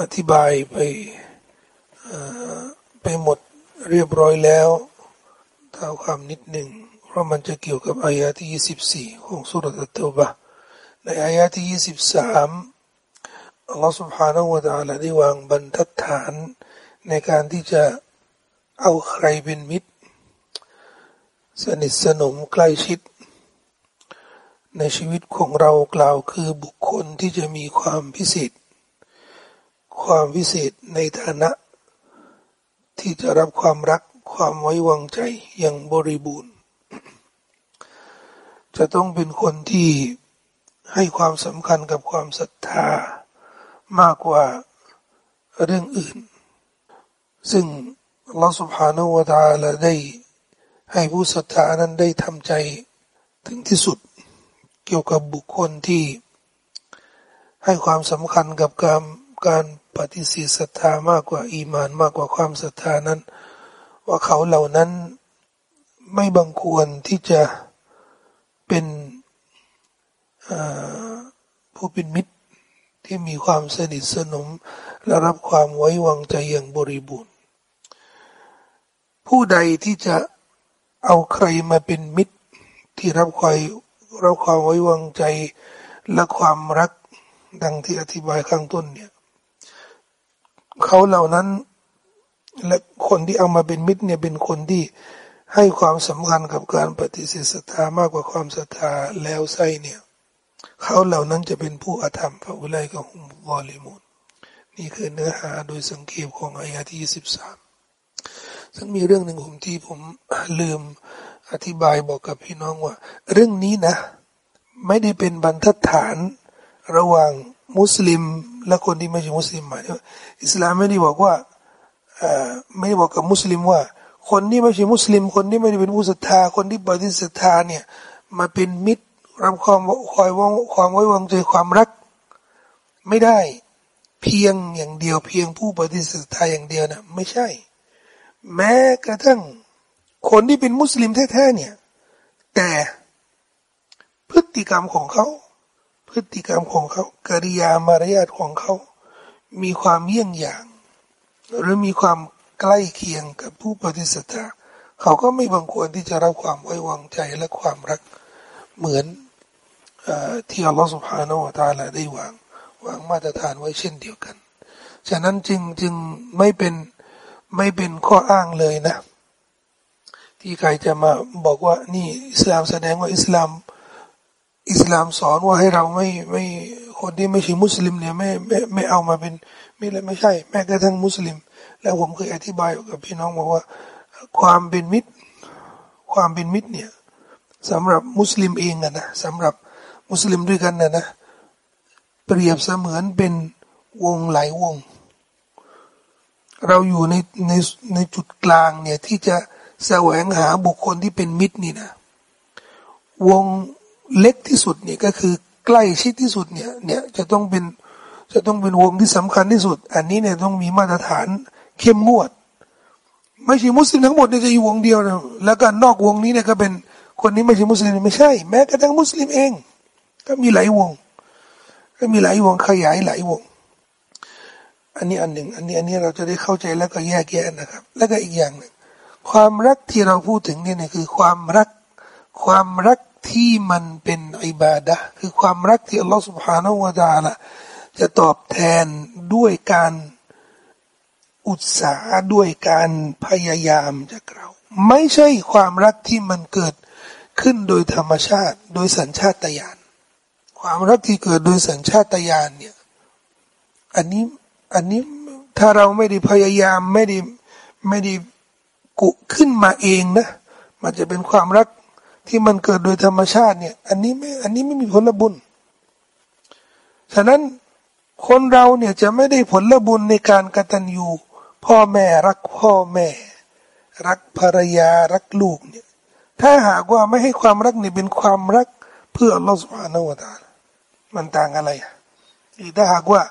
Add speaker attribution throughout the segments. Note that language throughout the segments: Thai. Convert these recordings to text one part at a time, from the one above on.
Speaker 1: อธิบายไปไปหมดเรียบร้อยแล้วเท่าความนิดหนึ่งเพราะมันจะเกี่ยวกับอายะที่ 24 ของสุรตะเตบะในอายะที่ 23อัลลอฮฺ سبحانه และ تعالى ได้วางบรรทัดฐานในการที่จะเอาใครเป็นมิตร สนิทสนมใกล้ชิด ในชีวิตของเรากล่าวคือบุคคลที่จะมีความพิเศษ ความวิเศษในฐานะ ที่จะรับความรักความไว้วางใจอย่างบริบูรณ์ จะต้องเป็นคนที่ให้ความสำคัญกับความศรัทธามากกว่าเรื่องอื่น ซึ่งอัลลอฮฺสุบฮานาวะตาละได้ให้ผู้ศรัทธานั้นได้ทำใจถึงที่สุดเกี่ยวกับบุคคลที่ให้ความสำคัญกับการการ ปฏิเสธศรัทธามากกว่าอีมานมากกว่าความศรัทธานั้น ว่าเขาเหล่านั้นไม่บังควรที่จะเป็นผู้เป็นมิตรที่มีความสนิทสนม และรับความไว้วางใจอย่างบริบูรณ์ ผู้ใดที่จะเอาใครมาเป็นมิตรที่รับความรับความไว้วางใจและความรักดังที่อธิบายข้างต้นเนี่ย เขาเหล่านั้น และคนที่เอามาเป็นมิตรเนี่ยเป็นคนที่ให้ความสำคัญกับการปฏิเสธศรัทธามากกว่าความศรัทธาแล้วไซเนี่ย เขาเหล่านั้นจะเป็นผู้อาธรรมพระอุไลกบฮุมวอลิมุนนี่คือเนื้อหาโดยสังเกตของอายะที่สิบสามซึ่งมีเรื่องหนึ่งผมที่ผมลืมอธิบายบอกกับพี่น้องว่า เรื่องนี้นะ ไม่ได้เป็นบรรทัดฐานระหว่างมุสลิม และคนที่ไม่ใช่มุสลิมหมายอิสลามไม่ได้บอกว่าไม่ได้บอกกับมุสลิมว่า คนที่ไม่ใช่มุสลิม คนที่ไม่ได้เป็นผู้ศรัทธา คนที่ปฏิเสธศรัทธาเนี่ยมาเป็นมิตรรับความคอยว่างความไว้วางใจความรัก ไม่ได้เพียงอย่างเดียวเพียงผู้ปฏิเสธศรัทธาอย่างเดียวนะไม่ใช่ แม้กระทั่งคนที่เป็นมุสลิมแท้ๆเนี่ยแต่พฤติกรรมของเขา พฤติกรรมของเขากิริยามารยาทของเขา มีความเยี่ยงอย่าง หรือมีความใกล้เคียงกับผู้ปฏิเสธเขาก็ไม่บังควรที่จะรับความไว้วางใจและความรักเหมือนที่อัลลอฮฺสุบฮานาอัลตาลาได้วางวางมาตรฐานไว้เช่นเดียวกัน ฉะนั้นจึงจึงไม่เป็นไม่เป็นข้ออ้างเลยนะ ที่ใครจะมาบอกว่านี่อิสลามแสดงว่าอิสลาม อิสลามสอนว่าให้เราไม่ไม่คนที่ไม่ใช่มุสลิมเนี่ยไม่ไม่ไม่เอามาเป็นไม่เลยไม่ใช่ แม้กระทั่งมุสลิม แล้วผมเคยอธิบายกับพี่น้องบอกว่า ความเป็นมิตร ความเป็นมิตรเนี่ยสำหรับมุสลิมเองอะนะสำหรับมุสลิมด้วยกันนะนะเปรียบเสมือนเป็นวงหลายวง เราอยู่ในในในจุดกลางเนี่ยที่จะแสวงหาบุคคลที่เป็นมิตรนี่นะวง เล็กที่สุดเนี่ยก็คือใกล้ชิดที่สุดเนี่ยเนี่ยจะต้องเป็นจะต้องเป็นวงที่สำคัญที่สุด อันนี้เนี่ยต้องมีมาตรฐานเข้มงวด ไม่ใช่มุสลิมทั้งหมดเนี่ยจะอยู่วงเดียวนะแล้วก็นอกวงนี้เนี่ยก็เป็นคนนี้ไม่ใช่มุสลิมไม่ใช่ แม้กระทั่งมุสลิมเอง ก็มีหลายวง ก็มีหลายวงขยายหลายวง อันนี้อันหนึ่ง อันนี้อันนี้เราจะได้เข้าใจแล้วก็แยกแยะนะครับ แล้วก็อีกอย่างหนึ่งความรักที่เราพูดถึงเนี่ยคือความรัก ความรักที่มันเป็นอิบาดะคือความรักที่อัลลอฮฺสุบฮานาวะจาละจะตอบแทนด้วยการอุตสาด้วยการพยายามจากเรา ไม่ใช่ความรักที่มันเกิดขึ้นโดยธรรมชาติ โดยสัญชาตญาณความรักที่เกิดโดยสัญชาตญาณเนี่ยอันนี้อันนี้ถ้าเราไม่ได้พยายามไม่ได้ไม่ได้กุขึ้นมาเองนะ มันจะเป็นความรัก ที่มันเกิดโดยธรรมชาติเนี่ย อันนี้ไม่ อันนี้ไม่มีผลบุญ ฉะนั้นคนเราเนี่ยจะไม่ได้ผลบุญในการกตัญญูพ่อแม่รักพ่อแม่ รักภรรยารักลูกเนี่ย ถ้าหากว่าไม่ให้ความรักเนี่ยเป็นความรักเพื่ออัลลอฮฺสุบฮานาวะตามันต่างอะไรอะถ้าหากว่า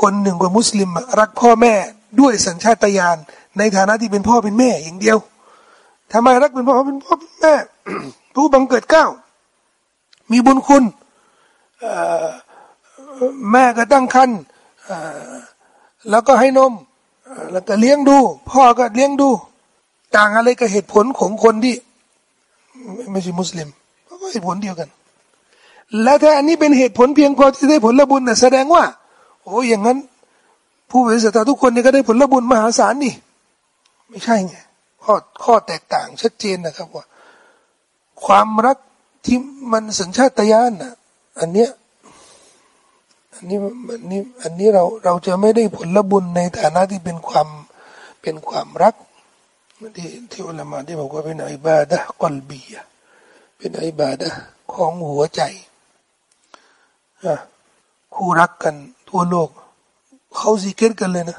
Speaker 1: คนหนึ่งคนมุสลิมรักพ่อแม่ด้วยสัญชาตญาณในฐานะที่เป็นพ่อเป็นแม่อย่างเดียวทำไมรักเป็นพ่อเป็นพ่อเป็นแม่ ผู้บังเกิดเก้า มีบุญคุณแม่ก็ตั้งครรภ์แล้วก็ให้นม แล้วก็เลี้ยงดู พ่อก็เลี้ยงดู ต่างอะไรกับเหตุผลของคนที่ ไม่ใช่มุสลิมก็เหตุผลเดียวกัน และถ้าอันนี้เป็นเหตุผลเพียงพอที่ได้ผลบุญนะแสดงว่า โอ้อย่างนั้น ผู้บริสุทธิ์ทุกคนนี่ก็ได้ผลบุญมหาศาลนี่ ไม่ใช่ไงข้อข้อแตกต่างชัดเจนนะครับว่า ความรักที่มันสัญชาตญาณนะอันเนี้ยอันนี้อันนี้อันนี้เราเราจะไม่ได้ผลบุญในฐานะที่เป็นความเป็นความรักที่ที่อุลามาที่บอกว่าเป็นอิบาดะกอลบีเป็นอิบาดะของหัวใจคู่รักกันทั่วโลกเขาซิเกรกันเลยนะ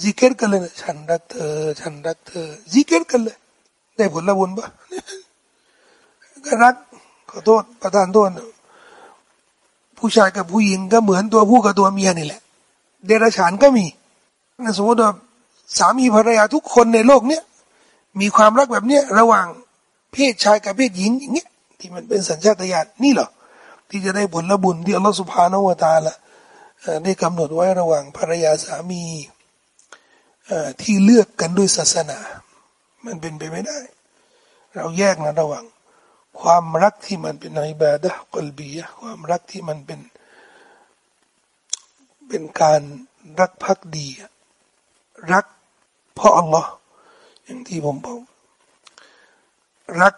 Speaker 1: ซิกเกตกันเลยนะฉันรักเธอ ฉันรักเธอซิกเกตกันเลย ได้ผลบุญปะ รักขอโทษประทานโทษผู้ชายกับผู้หญิงก็เหมือนตัวผู้กับตัวเมียนี่แหละ เดรัจฉานก็มีสมมติว่าสามีภรรยาทุกคนในโลกเนี้ยมีความรักแบบเนี้ยระหว่างเพศชายกับเพศหญิงอย่างเงี้ยที่มันเป็นสัญชาตญาณนี่เหรอที่จะได้ผละบุญที่อัลลอฮฺสุภาโนวตาละได้กำหนดไว้ระหว่างภรรยาสามีที่เลือกกันด้วยศาสนา มันเป็นไปไม่ได้ เราแยกนะระหว่าง ความรักที่มันเป็นอิบาดะกลบียความรักที่มันเป็นเป็นการรักพักดี รักเพราะอัลลอฮ์อย่างที่ผมบอก รัก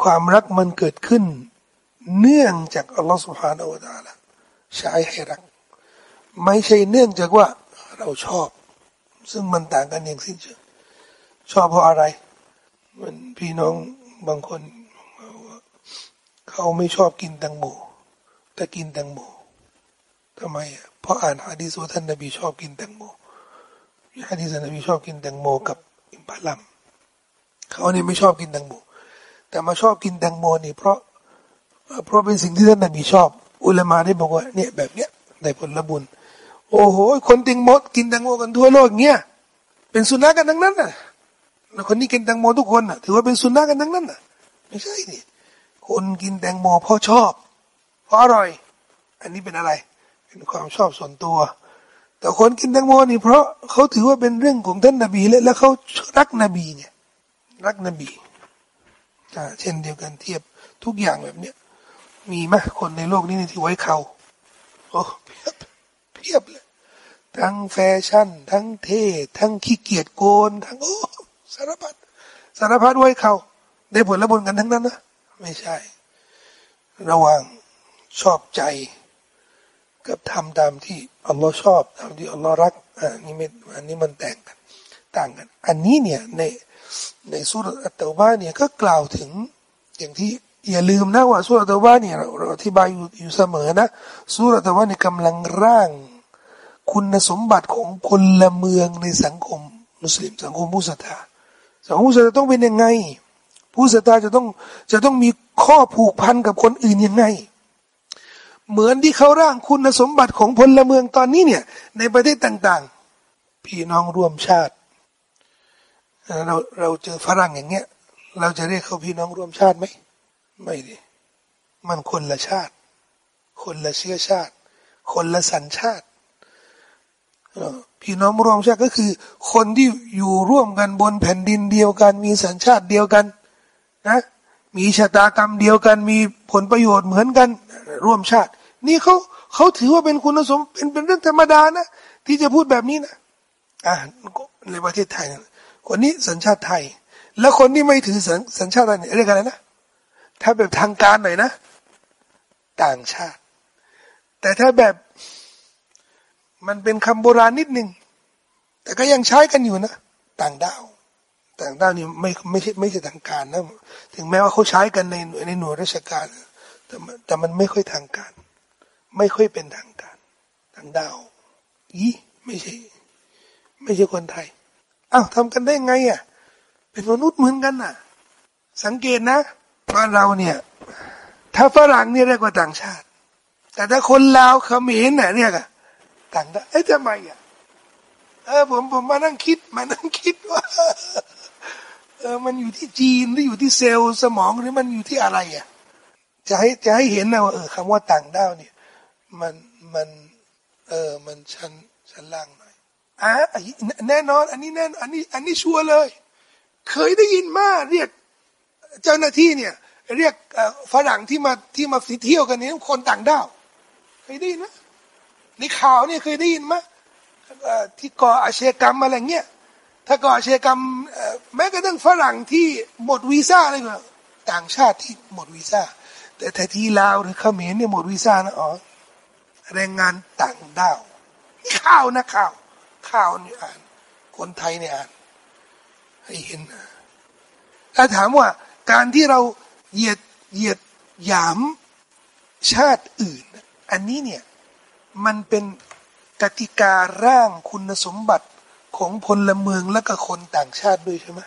Speaker 1: ความรักมันเกิดขึ้น เนื่องจากอัลลอฮ์สุบฮานอูดาละใช้ให้รัก ไม่ใช่เนื่องจากว่าเราชอบ ซึ่งมันต่างกันอย่างสิ้นเชิงชอบเพราะอะไร มันพี่น้องบางคน เขาไม่ชอบกินแตงโมแต่กินแตงโมทำไมอะเพราะอ่านฮะดีษว่าท่านนบีชอบกินแตงโมฮะดีษนบีชอบกินแตงโมกับอิมพาลัมเขาเนี่ยไม่ชอบกินแตงโมแต่มาชอบกินแตงโมนี่เพราะ เพราะเป็นสิ่งที่ท่านนบีชอบ อุลามาได้บอกว่าเนี่ยแบบเนี้ยได้ผลบุญ โอ้โห คนติงมดกินแตงโมกันทั่วโลกเงี้ยเป็นสุนัขกันทั้งนั้นน่ะคนนี้กินแตงโมทุกคนน่ะถือว่าเป็นสุนัขกันทั้งนั้นน่ะไม่ใช่นี่ คนกินแตงโมเพราะชอบ เพราะอร่อย อันนี้เป็นอะไร เป็นความชอบส่วนตัว แต่คนกินแตงโมนี่เพราะเขาถือว่าเป็นเรื่องของท่านนบีและแล้วเขารักนบีไงรักนบีเช่นเดียวกันเทียบทุกอย่างแบบเนี้ยมีไหมคนในโลกนี้ที่ไว้เขาโอ้เพียบเพียบเลยทั้งแฟชั่น ทั้งเท่ทั้งขี้เกียจโกน ทั้งโอ้สารพัดสารพัดไว้เขาได้ผลละบุญกันทั้งนั้นนะ ไม่ใช่ ระหว่างชอบใจ กับทำตามที่อัลลอฮ์ชอบตามที่อัลลอฮ์รักอันนี้ไม่อันนี้มันแต่งกันต่างกัน อันนี้เนี่ยในในสุรอัตตบาเนี่ยก็กล่าวถึงอย่างที่อย่าลืมนะว่าสุรอัตตบาเนี่ยเราอธิบายอยู่อยู่เสมอนะสุรอัตตบาเนี่ยกำลังร่าง คุณสมบัติของพลเมืองในสังคม มุสลิมสังคมมุสลิมสังคมมุสลิมต้องเป็นยังไง ผู้ศรัทธาจะต้องจะต้องมีข้อผูกพันกับคนอื่นยังไง เหมือนที่เขาร่างคุณสมบัติของพลเมืองตอนนี้เนี่ย ในประเทศต่างๆ พี่น้องร่วมชาติ เราเราเจอฝรั่งอย่างเงี้ย เราจะเรียกเขาพี่น้องร่วมชาติไหมไม่ดิมันคนละชาติ คนละเชื้อชาติ คนละสัญชาติพี่น้องร่วมชาติก็คือ คนที่อยู่ร่วมกันบนแผ่นดินเดียวกัน มีสัญชาติเดียวกัน นะ มีชะตากรรมเดียวกัน มีผลประโยชน์เหมือนกัน ร่วมชาติ นี่เขาเขาถือว่าเป็นคุณสมเป็นเป็นเรื่องธรรมดานะ ที่จะพูดแบบนี้นะอ่าในประเทศไทยนะคนนี้สัญชาติไทย แล้วคนที่ไม่ถือสัญสญชาติไทยเรียกอะไรนะ ถ้าแบบทางการหน่อยนะ ต่างชาติ แต่ถ้าแบบมันเป็นคำโบราณนิดนึง แต่ก็ยังใช้กันอยู่นะ ต่างดาว ต่างด้าวนี่ไม่ไม่ใช่ไม่ใช่ทางการนะถึงแม้ว่าเขาใช้กันในในหน่วยราชการ แต่แต่มันไม่ค่อยทางการ ไม่ค่อยเป็นทางการต่างดาวอีไม่ใช่ ไม่ใช่คนไทยอ้าวทำกันได้ไงอะ เป็นมนุษย์เหมือนกันน่ะ สังเกตนะบ้านเราเนี่ย ถ้าฝรั่งเนี่ยเรียกว่าต่างชาติ แต่ถ้าคนลาวเขมรน่ะเรียกอะต่างดาวเอ๊ะทำไมอะเออผมผมมานั่งคิดมานั่งคิดว่า เออมันอยู่ที่จีนหรืออยู่ที่เซลล์สมองหรือมันอยู่ที่อะไรอะจะให้จะให้เห็นนะว่าเออคำว่าต่างดาวเนี่ย มันมัน เออมันชั้นชั้นล่างหน่อยอะแน่นอน อันนี้แน่นอันนี้ อันนี้ชัวร์เลย เคยได้ยินมาเรียกเจ้าหน้าที่เนี่ย เรียกฝรั่งที่มาที่มาเที่ยวกันนี่คนต่างดาวเคยได้ยินไหมในข่าวเนี่ยเคยได้ยินไหมที่ก่ออาชญากรรมอะไรเงี้ย ถ้าก่ออาชญากรรมแม้กระทั่งฝรั่งที่หมดวีซ่าอะไรก็ต่างชาติที่หมดวีซ่า แต่ถ้ที่ลาวหรือเขมรเนี่ยหมดวีซ่านะอ๋อแรงงานต่างด้าวข่าวนะข่าวข่าวนี่อ่าน คนไทยเนี่ยอ่าน ให้เห็นนะถ้าถามว่าการที่เราเหยียดเหยียดหยามชาติอื่น อันนี้เนี่ยมันเป็นกติการ่างคุณสมบัติ ของพลเมืองและก็คนต่างชาติด้วยใช่ไหม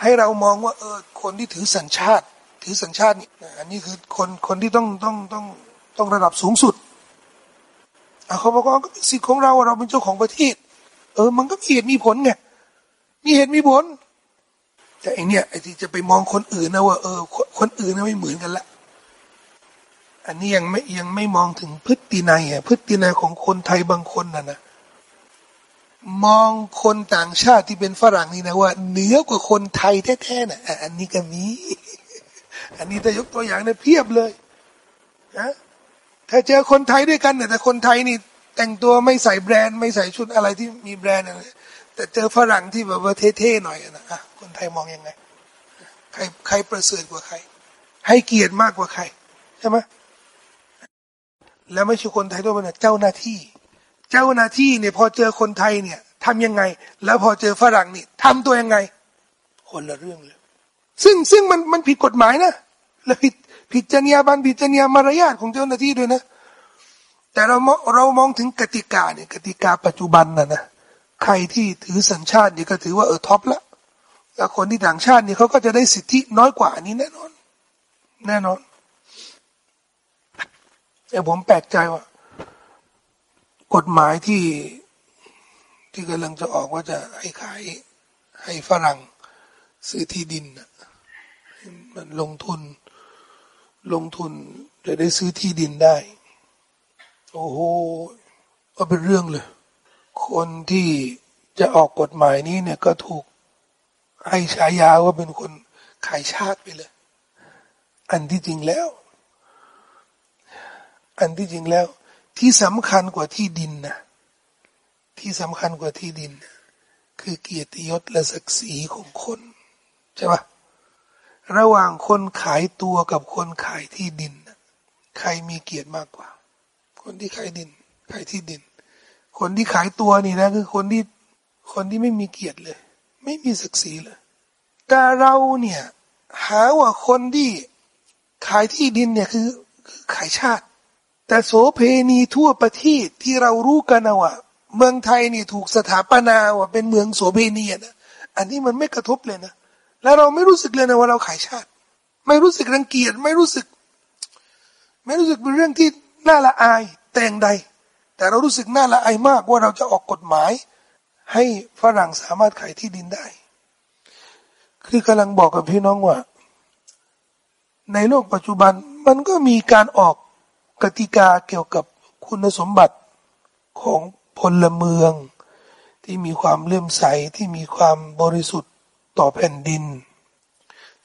Speaker 1: ให้เรามองว่าเออคนที่ถือสัญชาติ ถือสัญชาตินี่อันนี้คือคนคนที่ต้องต้องต้องต้องระดับสูงสุดเขาบอกว่าก็เป็นสิทธิ์ของเราเราเป็นเจ้าของประเทศ เออ มันก็มีเหตุมีผลไงมีเหตุมีผลแต่ไอเนี้ยไอที่จะไปมองคนอื่นนะว่าเออ คนอื่นนะไม่เหมือนกันละอันนี้ยังไม่ยังไม่มองถึงพฤตินัยอะพฤตินัยของคนไทยบางคนน่ะนะ มองคนต่างชาติที่เป็นฝรั่งนี่นะว่าเหนือกว่าคนไทยแท้ๆนะอันนี้ก็มี อันนี้ถ้ายกตัวอย่างเนี่ยเพียบเลยนะถ้าเจอคนไทยด้วยกันเนี่ยแต่คนไทยนี่ แต่งตัวไม่ใส่แบรนด์ไม่ใส่ชุดอะไรที่มีแบรนด์อะไรแต่เจอฝรั่งที่แบบว่าเท่ๆหน่อยนะอะคนไทยมองยังไงใครใครประเสริฐกว่าใคร ให้เกียรติมากกว่าใคร ใช่ไหมแล้วไม่ใช่คนไทยด้วยนะเจ้าหน้าที่ เจ้าหน้าที่เนี่ยพอเจอคนไทยเนี่ยทำยังไง แล้วพอเจอฝรั่งนี่ทำตัวยังไง คนละเรื่องเลย ซึ่งซึ่งมันมันผิดกฎหมายนะแล้วผิดผิดจรรยาบรรณผิดจรรยามารยาทของเจ้าหน้าที่ด้วยนะ แต่เราเรามองถึงกติกาเนี่ยกติกาปัจจุบันนะนะใครที่ถือสัญชาติเนี่ยก็ถือว่าเออท็อปละแล้วคนที่ต่างชาติเนี่ยเขาก็จะได้สิทธิน้อยกว่านี้แน่นอน แน่นอนแต่ผมแปลกใจว่า กฎหมายที่ที่กำลังจะออกว่าจะให้ขายให้ฝรั่งซื้อที่ดินมันลงทุน ลงทุนจะได้ซื้อที่ดินได้ โอ้โหก็เป็นเรื่องเลย คนที่จะออกกฎหมายนี้เนี่ยก็ถูกให้ฉายาว่าเป็นคนขายชาติไปเลย อันที่จริงแล้ว อันที่จริงแล้ว ที่สำคัญกว่าที่ดินนะที่สำคัญกว่าที่ดิน คือเกียรติยศและศักดิ์ศรีของคนใช่ปะระหว่างคนขายตัวกับคนขายที่ดิน ใครมีเกียรติมากกว่า คนที่ขายดิน ขายที่ดิน คนที่ขายตัวนี่นะ คือคนที่คนที่ไม่มีเกียรติเลย ไม่มีศักดิ์ศรีเลย แต่เราเนี่ย หาว่าคนที่ขายที่ดินเนี่ยคือขายชาติ แต่โสเพณีทั่วประเทศที่เรารู้กันนะว่าเมืองไทยนี่ถูกสถาปนาว่าเป็นเมืองโสเพณีนะอันนี้มันไม่กระทบเลยนะแล้วเราไม่รู้สึกเลยนะว่าเราขายชาติ ไม่รู้สึกรังเกียจไม่รู้สึก ไม่รู้สึกเป็นเรื่องที่น่าละอายแต่งใด แต่เรารู้สึกน่าละอายมากว่าเราจะออกกฎหมาย ให้ฝรั่งสามารถขายที่ดินได้ คือกำลังบอกกับพี่น้องว่า ในโลกปัจจุบันมันก็มีการออก กติกาเกี่ยวกับคุณสมบัติของพลเมือง ที่มีความเลื่อมใสที่มีความบริสุทธิ์ต่อแผ่นดิน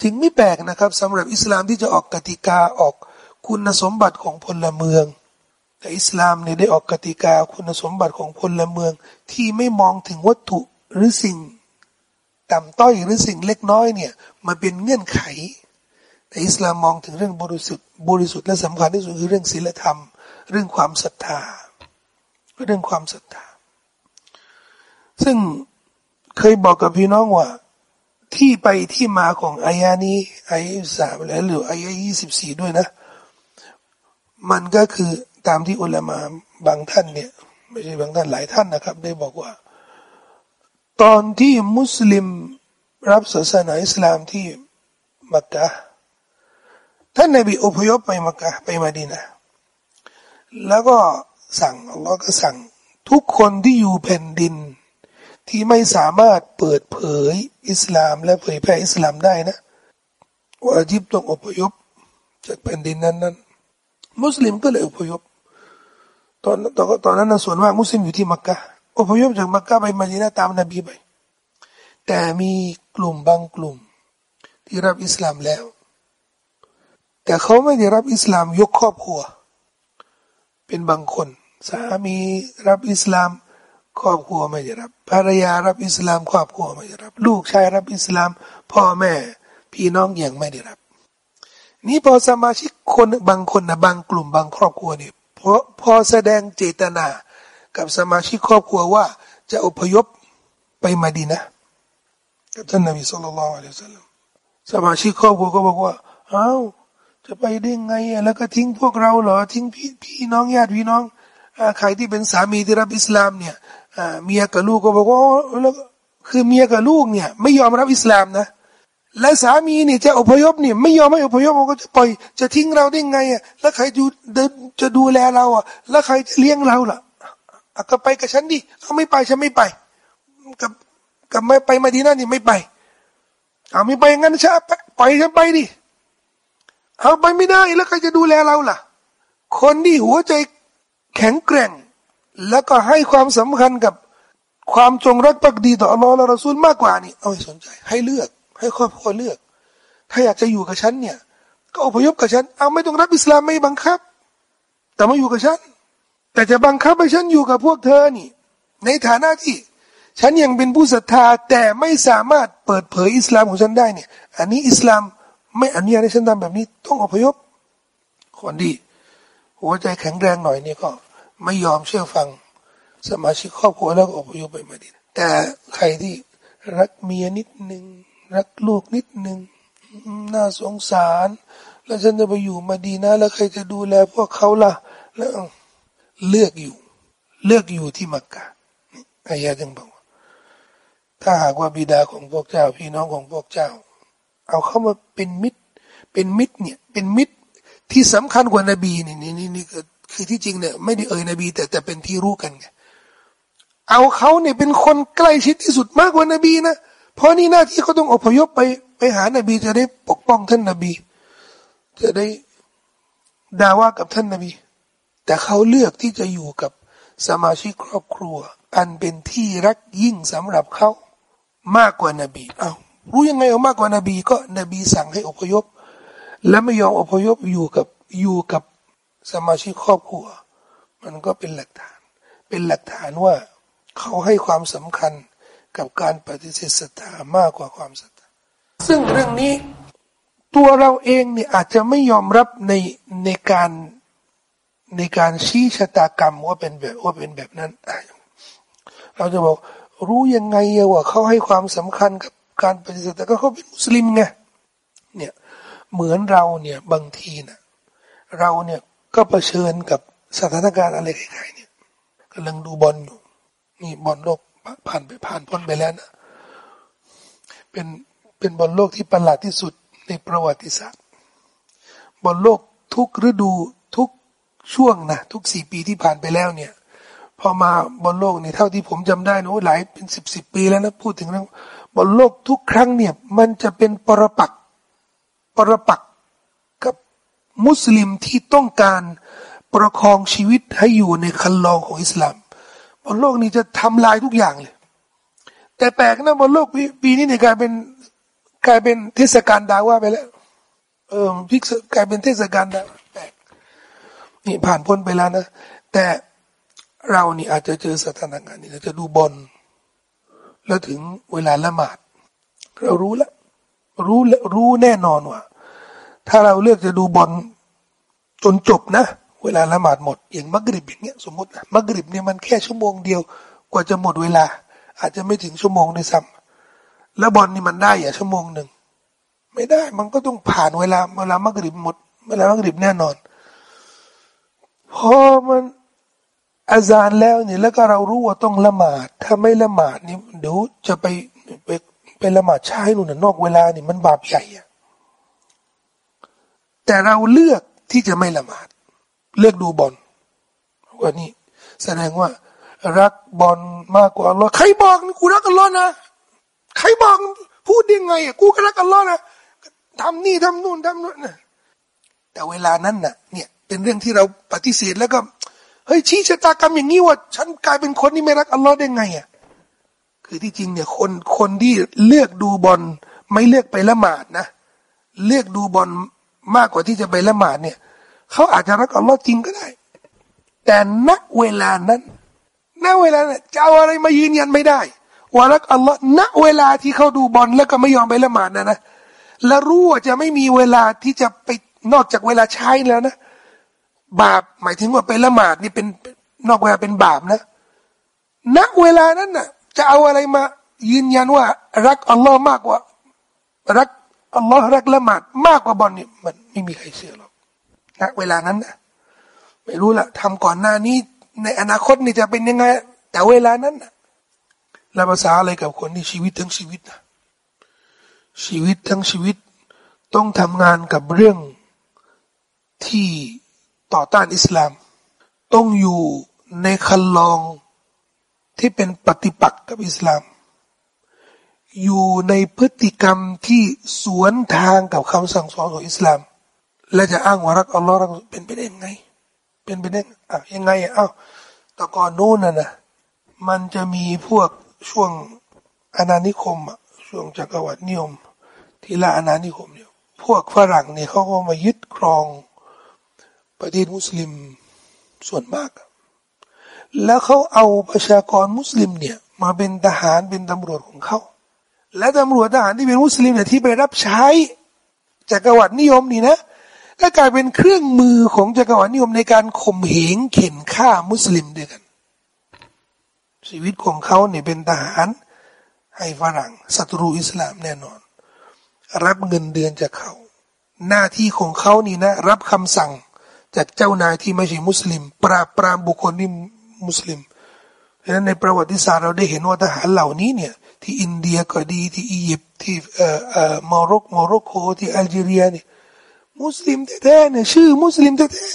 Speaker 1: จึงไม่แปลกนะครับสำหรับอิสลามที่จะออกกติกาออกคุณสมบัติของพลเมือง แต่อิสลามเนี่ยได้ออกกติกาคุณสมบัติของพลเมือง ที่ไม่มองถึงวัตถุหรือสิ่งต่ำต้อยหรือสิ่งเล็กน้อยเนี่ยมาเป็นเงื่อนไข แต่อิสลามมองถึงเรื่องบริสุทธิ์บริสุทธิ์และสำคัญที่สุดคือเรื่องศีลธรรม เรื่องความศรัทธา เรื่องความศรัทธา ซึ่งเคยบอกกับพี่น้องว่า ที่ไปที่มาของอายานี้อายสามแล้วหรืออายยี่สิบสี่ด้วยนะ มันก็คือตามที่อุลามาบางท่านเนี่ย ไม่ใช่บางท่านหลายท่านนะครับ ได้บอกว่า ตอนที่มุสลิมรับศาสนาอิสลามที่มักกะ ท่านนบีอพยพไปมักกะไปมาดีนะแล้วก็สั่งอัลลอฮ์ก็สั่ง ทุกคนที่อยู่แผ่นดิน ที่ไม่สามารถเปิดเผยอิสลามและเผยแพร่อิสลามได้นะว่าจิบต้องอพยพจากแผ่นดินนั้นนั้นมุสลิมก็เลยอพยพตอนตอนตอนนั้นนะส่วนมากมุสลิมอยู่ที่มักกะอพยพจากมักกะไปมาดีนะตามนบีไปแต่มีกลุ่มบางกลุ่ม ที่รับอิสลามแล้ว แต่เขาไม่ได้รับอิสลามยกครอบครัว เป็นบางคน สามีรับอิสลามครอบครัวไม่ได้รับภรรยารับอิสลามครอบครัวไม่ได้รับ ลูกชายรับอิสลาม พ่อแม่ พี่น้องยังไม่ได้รับ นี่พอสมาชิกคนบางคนนะบางกลุ่มบางครอบครัวเนี่ยพอพอแสดงเจตนา กับสมาชิกครอบครัวว่า จะอพยพไปมาดีนะกับท่านนบีสุลต่านละอัลลอฮฺสมาชิกครอบครัวก็บอกว่าอ้าว จะไปได้ไงแล้วก็ทิ้งพวกเราเหรอ ทิ้งพี่พี่น้องญาติพี่น้องใครที่เป็นสามีที่รับอิสลามเนี่ยเมียกับลูกก็บอกว่าแล้วคือเมียกับลูกเนี่ย ไม่ยอมรับอิสลามนะ และสามีเนี่ยจะอพยพเนี่ยไม่ยอมไม่อพยพมันก็จะปล่อยจะทิ้งเราได้ไงอะแล้วใครดูจะดูแลเราอะ แล้วใครจะเลี้ยงเราล่ะก็ไปกับฉันดิเขาไม่ไปฉันไม่ไป กับกับไม่ไปมาดีนั่นนี่ไม่ไปเอาไม่ไปงั้นฉันปล่อยฉันไปดิ เอาไปไม่ได้แล้วใครจะดูแลเราล่ะ คนที่หัวใจแข็งแกร่ง แล้วก็ให้ความสำคัญกับความจงรักภักดีต่ออัลลอฮ์และรอซูลมากกว่านี่เอาให้สนใจ ให้เลือก ให้ครอบครัวเลือก ถ้าอยากจะอยู่กับฉันเนี่ย ก็อพยพกับฉัน เอาไม่ต้องรับอิสลามไม่บังคับ แต่มาอยู่กับฉัน แต่จะบังคับให้ฉันอยู่กับพวกเธอนี่ ในฐานะที่ ฉันยังเป็นผู้ศรัทธาแต่ไม่สามารถเปิดเผยอิสลามของฉันได้เนี่ย อันนี้อิสลาม ไม่อนุญาตให้ฉันทำแบบนี้ ต้องอพยพ คนดี หัวใจแข็งแรงหน่อยนี่ก็ ไม่ยอมเชื่อฟัง สมาชิกครอบครัวแล้วก็อพยพไปมาดีแต่ใครที่รักเมียนิดหนึ่งรักลูกนิดหนึ่งน่าสงสาร แล้วฉันจะไปอยู่มาดีนะ แล้วใครจะดูแลพวกเขาล่ะ แล้วเลือกอยู่ เลือกอยู่ที่มักกะอายะจึงบอกถ้าหากว่าบิดาของพวกเจ้า พี่น้องของพวกเจ้า เอาเข้ามาเป็นมิตร เป็นมิตรเนี่ย เป็นมิตรที่สำคัญกว่านบีนี่นี่นี่นี่คือที่จริงเนี่ยไม่ได้เอ่ยนบี แต่แต่เป็นที่รู้กันไงเอาเขาเนี่ยเป็นคนใกล้ชิดที่สุดมากกว่านบีนะเพราะนี่หน้าที่เขาต้องอพยพไปไปหานบีจะได้ปกป้องท่านนบี จะได้ด่าว่ากับท่านนบี แต่เขาเลือกที่จะอยู่กับสมาชิกครอบครัว อันเป็นที่รักยิ่งสำหรับเขามากกว่านบีเอา้า รู้ยังไงว่ามากกว่านบีก็นบีสั่งให้อพยพ และไม่ยอมอพยพอยู่กับอยู่กับสมาชิกครอบครัว มันก็เป็นหลักฐาน เป็นหลักฐานว่าเขาให้ความสำคัญกับการปฏิเสธศรัทธามากกว่าความศรัทธาซึ่งเรื่องนี้ตัวเราเองเนี่ยอาจจะไม่ยอมรับในในการในการชี้ชะตากรรมว่าเป็นแบบว่าเป็นแบบนั้น เราจะบอกรู้ยังไงว่าเขาให้ความสำคัญกับ การปฏิเสธแต่ก็เขาเป็นมุสลิมไงเนี่ยเหมือนเราเนี่ยบางทีนะเราเนี่ยก็เผชิญกับสถานการณ์อะไรคล้ายๆเนี่ยกำลังดูบอลอยู่นี่บอลโลกผ่านไปผ่านพ้นไปแล้วนะเป็นเป็นบอลโลกที่ประหลาดที่สุดในประวัติศาสตร์บอลโลกทุกฤดูทุกช่วงนะทุกสี่ปีที่ผ่านไปแล้วเนี่ย พอมาบอลโลกเนี่ยเท่าที่ผมจำได้นะหลายเป็นสิบสิบปีแล้วนะพูดถึงเรื่อง บอลโลกทุกครั้งเนี่ย มันจะเป็นปรปักษ์ปรปักษ์กับมุสลิมที่ต้องการประคองชีวิตให้อยู่ในคันลองของอิสลามบนโลกนี้จะทำลายทุกอย่างเลย แต่แปลกนะบนโลกปีนี้เนี่ยกลายเป็นกลายเป็นเทศกาลดาว่าไปแล้ว เออพิกกลายเป็นเทศกาลดาแปลกนี่ผ่านพ้นไปแล้วนะแต่เรานี่อาจจะเจอสถานการณ์นี้เราจะดูบอล แล้วถึงเวลาละหมาด เรารู้แล้วรู้แล้วรู้แน่นอนว่า ถ้าเราเลือกจะดูบอลจนจบนะ เวลาละหมาดหมด อย่างมักริบอย่างเงี้ยสมมติมักริบเนี่ยมันแค่ชั่วโมงเดียว กว่าจะหมดเวลา อาจจะไม่ถึงชั่วโมงด้วยซ้ำแล้วบอลนี่มันได้อย่าชั่วโมงหนึ่งไม่ได้มันก็ต้องผ่านเวลาเวลามักริบหมด เวลามักริบแน่นอนพอมัน อาซานแล้วเนี่ยแล้วก็เรารู้ว่าต้องละหมาด ถ้าไม่ละหมาดนี่เดี๋ยวจะไปไปไปละหมาดช้านู่นนอกเวลานี่มันบาปใหญ่อะแต่เราเลือกที่จะไม่ละหมาด เลือกดูบอลว่านี่แสดงว่า รักบอลมากกว่าอัลลอฮ์ใครบอกกูรักอัลลอฮ์นะใครบอกพูดยังไงอะกูก็รักอัลลอฮ์นะทำนี่ทำนู่นทำนู่นนะแต่เวลานั้นน่ะ เนี่ย เป็นเรื่องที่เราปฏิเสธแล้วก็ เฮ้ยชี้ชะตากรรมอย่างนี้ว่า ฉันกลายเป็นคนที่ไม่รักอัลลอฮ์ได้ไงอะคือที่จริงเนี่ยคนคนที่เลือกดูบอลไม่เลือกไปละหมาดนะเลือกดูบอลมากกว่าที่จะไปละหมาดเนี่ยเขาอาจจะรักอัลลอฮ์จริงก็ได้ แต่ณเวลานั้นณเวลานั้นจะเอาอะไรมายืนยันไม่ได้ ว่ารักอัลลอฮ์ณเวลาที่เขาดูบอลแล้วก็ไม่ยอมไปละหมาดนะนะและรู้ว่าจะไม่มีเวลาที่จะไปนอกจากเวลาใช้แล้วนะ บาปหมายถึงว่าไปละหมาดนี่เป็นนอกเวลาเป็นบาปนะณเวลานั้นน่ะ จะเอาอะไรมา ยืนยันว่า รักอัลลอฮ์มากกว่า รักอัลลอฮ์รักละหมาดมากกว่าบอลนี่มันไม่มีใครเชื่อหรอกณเวลานั้นนะไม่รู้ละทำก่อนหน้านี้ ในอนาคตนี่จะเป็นยังไง แต่เวลานั้นนะแล้วภาษาอะไรกับคนที่ชีวิตทั้งชีวิตนะชีวิตทั้งชีวิต ต้องทำงานกับเรื่องที่ ต่อต้านอิสลาม ต้องอยู่ในคันลองที่เป็นปฏิปักษ์กับอิสลาม อยู่ในพฤติกรรมที่สวนทางกับคำสั่งสอนของอิสลาม และจะอ้างว่ารักอัลลอฮ์รักเป็นไปได้ยังไง เป็นไปได้อะยังไงอ้าวแต่ก่อนนู้นน่ะนะมันจะมีพวกช่วงอาณานิคมอะช่วงจักรวรรดินิยม ที่ละอาณานิคมเนี่ยพวกฝรั่งเนี่ยเขาก็มายึดครอง ประเทศมุสลิมส่วนมาก แล้วเขาเอาประชากรมุสลิมเนี่ย มาเป็นทหารเป็นตำรวจของเขา และตำรวจทหารที่เป็นมุสลิมเนี่ยที่ไปรับใช้จักรวรรดินิยมนี่นะก็กลายเป็นเครื่องมือของจักรวรรดินิยมในการข่มเหงเข็นฆ่ามุสลิมด้วยกัน ชีวิตของเขาเนี่ยเป็นทหารให้ฝรั่งศัตรูอิสลามแน่นอน รับเงินเดือนจากเขา หน้าที่ของเขานี่นะ รับคำสั่ง จากเจ้านายที่ไม่ใช่มุสลิม ปราบปรามบุคคลที่มุสลิมดังนั้นในประวัติศาสตร์เราได้เห็นว่าทหารเหล่านี้เนี่ยที่อินเดียก็ดีที่อียิปต์ที่เอ่อเอ่อมร็อกโมร็อกโกที่อัลจีเรียเนี่ยมุสลิมแท้ๆเนี่ยชื่อมุสลิมแท้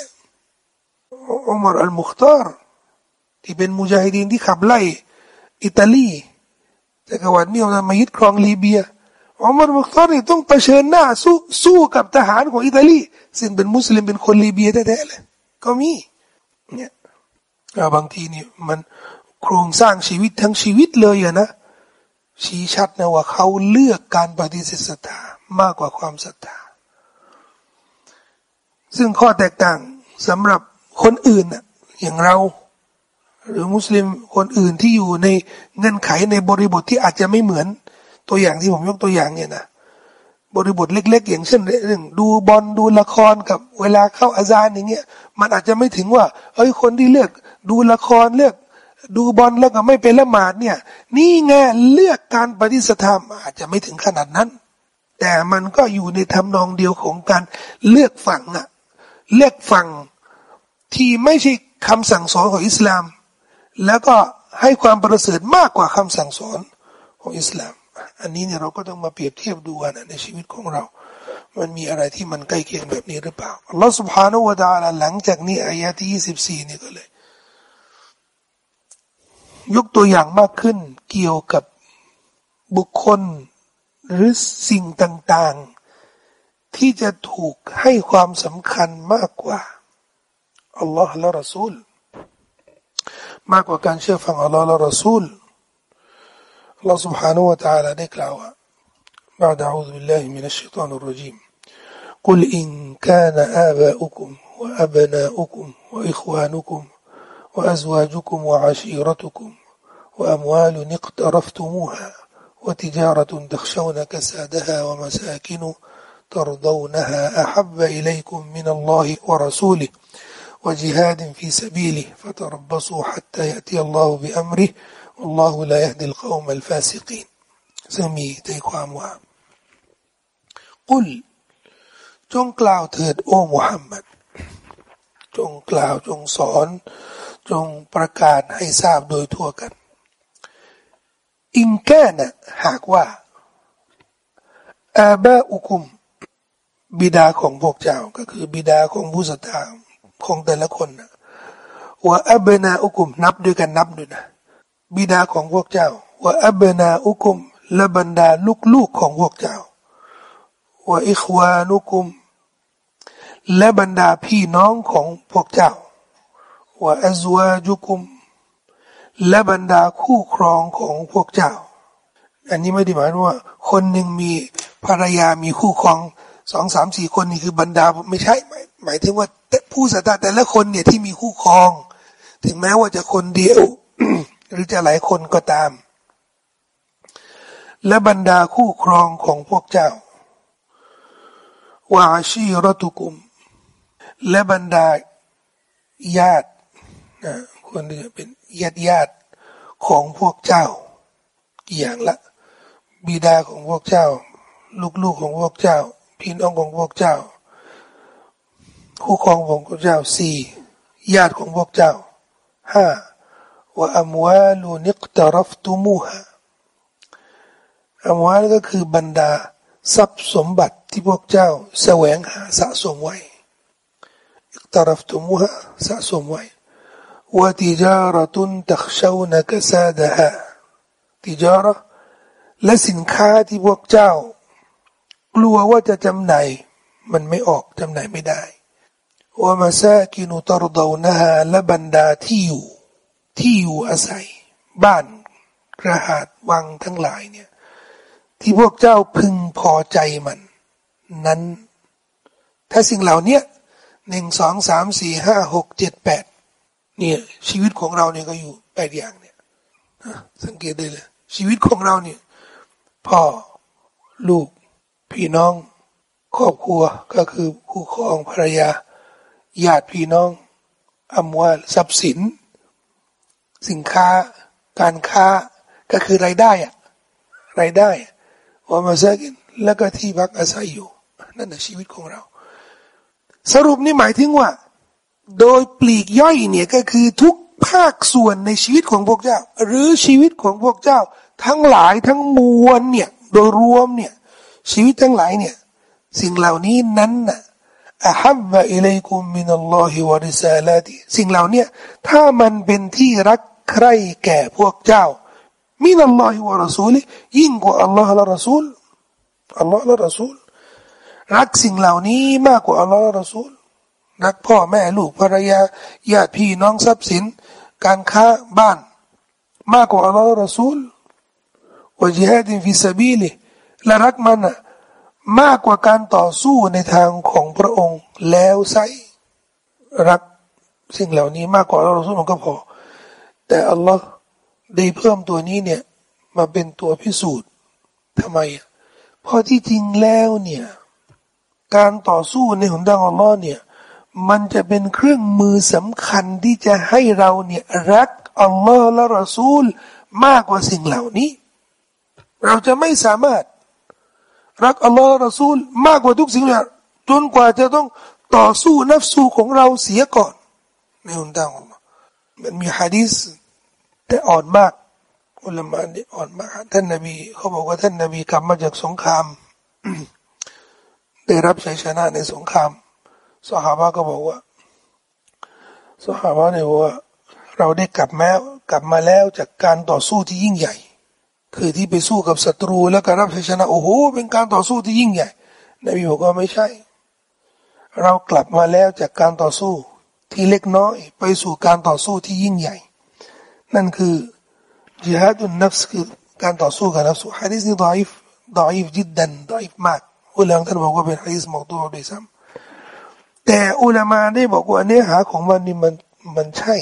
Speaker 1: ๆอุมารอัลมุขตาร์ที่เป็นมุจาฮิดีนที่ขับไล่อิตาลีแต่กวันนี้เรามายึดครองลีเบียอุมารมุขตาร์นี่ต้องเผชิญหน้าสู้สู้กับทหารของอิตาลี ซึ่งเป็นมุสลิมเป็นคนลีเบียแท้ๆเลยก็มีเนี่ยบางทีนี่มันโครงสร้างชีวิตทั้งชีวิตเลยอะนะชี้ชัดนะว่าเขาเลือกการปฏิเสธศรัทธามากกว่าความศรัทธา ซึ่งข้อแตกต่างสำหรับคนอื่นนะอย่างเรา หรือมุสลิมคนอื่นที่อยู่ในเงื่อนไขในบริบทที่อาจจะไม่เหมือนตัวอย่างที่ผมยกตัวอย่างเนี่ยนะ บริบทเล็ก ๆ อย่างเช่นเรื่องดูบอลดูละครกับเวลาเข้าอาจารย์อย่างเงี้ยมันอาจจะไม่ถึงว่า เอ้ยคนที่เลือกดูละครเลือก ดูบอลแล้วก็ไม่เป็นละหมาดเนี่ย นี่ไงเลือกการปฏิสธรรมอาจจะไม่ถึงขนาดนั้น แต่มันก็อยู่ในทำนองเดียวของการเลือกฝั่งอะเลือกฝั่งที่ไม่ใช่คำสั่งสอนของอิสลาม แล้วก็ให้ความประเสริฐมากกว่าคำสั่งสอนของอิสลาม อันนี้เนี่ยเราก็ต้องมาเปรียบเทียบดูนะในชีวิตของเรา มันมีอะไรที่มันใกล้เคียงแบบนี้หรือเปล่าอัลลอฮฺ سبحانه และ تعالى หลังจากนี้อายะที่ยี่สิบสี่นี่ก็เลย ยกตัวอย่างมากขึ้นเกี่ยวกับบุคคลหรือสิ่งต่างๆ ที่จะถูกให้ความสำคัญมากกว่าอัลลอฮ์และรอซูล มากกว่าการเชื่อฟังอัลลอฮ์และรอซูล الله سبحانه وتعالى نكلا بعد أعوذ بالله من الشيطان الرجيم. قل إن كان آباؤكم وأبناؤكم وإخوانكم وأزواجكم وعشيرتكم وأموال اقترفتموها وتجارة تخشون كسادها ومساكن ترضونها أحب إليكم من الله ورسوله وجهاد في سبيله فتربصوا حتى يأتي الله بأمره อัลลอฮฺลายฮดิลกอมัลฟาสิกีนซึ่งมีใจความว่ากุลจงกล่าวเถิดโอ้มุฮัมมัดจงกล่าวจงสอน จงประกาศให้ทราบโดยทั่วกัน อิงแก่นะหากว่าอาบะอุคุม บิดาของพวกเจ้าก็คือบิดาของผู้ศรัทธาของแต่ละคนนะว่าอับนาอุคุมนับด้วยกันนับด้วยนะ บิดาของพวกเจ้าว่าอับนาอุคุมและบรรดาลูกๆของพวกเจ้าว่าอิควานุคุม และบรรดาพี่น้องของพวกเจ้าว่าอัจวาจุคุม และบรรดาคู่ครองของพวกเจ้า อันนี้ไม่ได้หมายว่า คนหนึ่งมีภรรยามีคู่ครองสองสามสี่คนนี่คือบรรดาไม่ใช่หมายหมายถึงว่าผู้ศรัทธาแต่ละคนเนี่ยที่มีคู่ครอง ถึงแม้ว่าจะคนเดียว หรือจะหลายคนก็ตาม และบรรดาคู่ครองของพวกเจ้าวาชีรตุกุม และบรรดาญาตินะคนที่เป็นญาติญาติของพวกเจ้ากี่อย่างละ บิดาของพวกเจ้า ลูกๆของพวกเจ้า พี่น้องของพวกเจ้าคู่ครองของพวกเจ้าสี่ญาติของพวกเจ้าห้า ว่าอัมวาลูนิกตรฟตุมูฮะอมวาลก็คือบรรดาทรัพย์สมบัติที่พวกเจ้าแสวงหาสะสมไว้อิกตรฟตุมูฮะสะสมไว้ว่าติจาระตุนตักชาวนกซาดะฮะติจาระและสินค้าที่พวกเจ้า กลัวว่าจะจำหน่ายมันไม่ออกจำหน่ายไม่ได้ว่ามาซากินุตรดาวนะฮะและบรรดาที่อยู่ ที่อยู่อาศัย บ้านกระหาดวังทั้งหลายเนี่ย ที่พวกเจ้าพึงพอใจมัน นั้น ถ้าสิ่งเหล่านี้หนึ่งสองสามสี่ห้าหกเจ็ดแปดเนี่ยชีวิตของเราเนี่ยก็อยู่แปดอย่างเนี่ยสังเกตได้เลย ชีวิตของเราเนี่ยพ่อลูก พี่น้อง ครอบครัวก็คือคู่ครองภรรยาญาติพี่น้องอำวาทรัพย์สิน สินค้าการค้าก็คือรายได้อะรายได้ว่ามาซักินแล้วก็ที่พักอาศัยอยู่นั่นแหะชีวิตของเรา สรุปนี่หมายถึงว่า โดยปลีกย่อยเนี่ยก็คือทุกภาคส่วนในชีวิตของพวกเจ้า หรือชีวิตของพวกเจ้า ทั้งหลายทั้งมวลเนี่ยโดยรวมเนี่ยชีวิตทั้งหลายเนี่ยสิ่งเหล่านี้นั้นน่ะอาฮับบะอิเลกุมมินัลลอฮิวะริซาลาติสิ่งเหล่านี้ถ้ามันเป็นที่รัก ใครแก่พวกเจ้ามินัลลอฮิวะรอซูลยิ่งกว่าอัลลอฮ์และรอซูลอัลลอฮ์และรอซูลรักสิ่งเหล่านี้มากกว่าอัลลอฮ์และรอซูลรักพ่อแม่ลูกภรรยาญาติพี่น้องทรัพย์สิน การค้าบ้าน มากกว่าอัลลอฮ์และรอซูลวจิฮาดินฟิสบีลิและรักมันอะมากกว่าการต่อสู้ในทางของพระองค์แล้วไซรักสิ่งเหล่านี้มากกว่าเราสู้มันก็พอ แต่อัลลอฮ์ได้เพิ่มตัวนี้เนี่ย มาเป็นตัวพิสูจน์ทำไมเพราะที่จริงแล้วเนี่ย การต่อสู้ในหนทางอัลลอฮ์เนี่ย มันจะเป็นเครื่องมือสำคัญที่จะให้เราเนี่ยรักอัลลอฮ์และรอซูลมากกว่าสิ่งเหล่านี้ เราจะไม่สามารถรักอัลลอฮ์รอซูลมากกว่าทุกสิ่งเลยจนกว่าจะต้องต่อสู้นับสู้ของเราเสียก่อนในหนทางของมันมีฮะดีษ แต่อ่อนมากอุลามะนี่อ่อนมาก ท่านนบีเขาบอกว่าท่านนบีกลับมาจากสงคราม ได้รับชัยชนะในสงครามสหายก็บอกว่าสหายเนี่ยว่า เราได้กลับแม้กลับมาแล้วจากการต่อสู้ที่ยิ่งใหญ่ คือที่ไปสู้กับศัตรูแล้วก็รับชัยชนะโอ้โหเป็นการต่อสู้ที่ยิ่งใหญ่ นบีบอกว่าไม่ใช่ เรากลับมาแล้วจากการต่อสู้ที่เล็กน้อย ไปสู่การต่อสู้ที่ยิ่งใหญ่ นั่นคือจิฮาดุนนัฟส์คือการต่อสู้กับนัฟส์ฮะดิษนี้ดอยฟดอยฟจิดดันดอยฟมากอุลามท่านบอกว่าเป็นฮะดิษมอกตัวด้วยซ้ำแต่อุลามาได้บอกว่าเนื้อหาของมันนี่มันมันใช่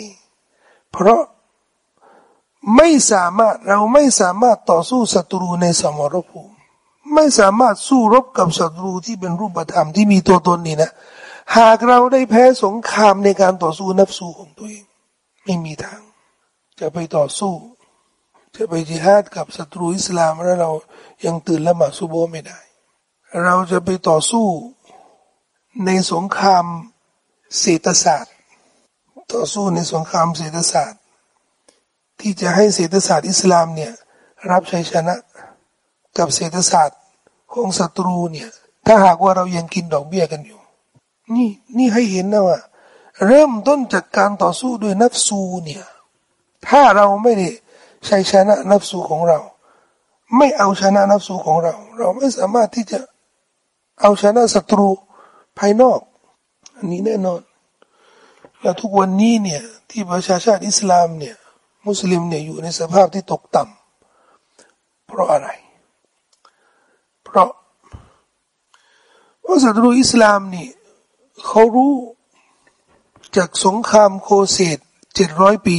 Speaker 1: เพราะไม่สามารถเราไม่สามารถต่อสู้ศัตรูในสมรภูมิไม่สามารถสู้รบกับศัตรูที่เป็นรูปธรรมที่มีตัวตนนี่นะ หากเราได้แพ้สงครามในการต่อสู้นับสู้ของตัวเอง ไม่มีทาง จะไปต่อสู้ จะไปจิฮาดกับศัตรูอิสลามแล้วเรายังตื่นละหมาดซุโบไม่ได้ เราจะไปต่อสู้ในสงครามเศรษฐศาสตร์ ต่อสู้ในสงครามเศรษฐศาสตร์ ที่จะให้เศรษฐศาสตร์อิสลามเนี่ยรับชัยชนะกับเศรษฐศาสตร์ของศัตรูเนี่ยถ้าหากว่าเรายังกินดอกเบี้ยกันอยู่ นี่นี่ให้เห็นนะว่า เริ่มต้นจากการต่อสู้ด้วยนับสูเนี่ย ถ้าเราไม่ได้ชัยชนะนับสูของเรา ไม่เอาชนะนับสูของเรา เราไม่สามารถที่จะเอาชนะศัตรูภายนอก อันนี้แน่นอน แล้วทุกวันนี้เนี่ยที่ประชาชาติอิสลามเนี่ยมุสลิมเนี่ยอยู่ในสภาพที่ตกต่ำเพราะอะไร เพราะว่าศัตรูอิสลามนี่เขารู้จากสงครามโคเสดเจ็ดร้อยปี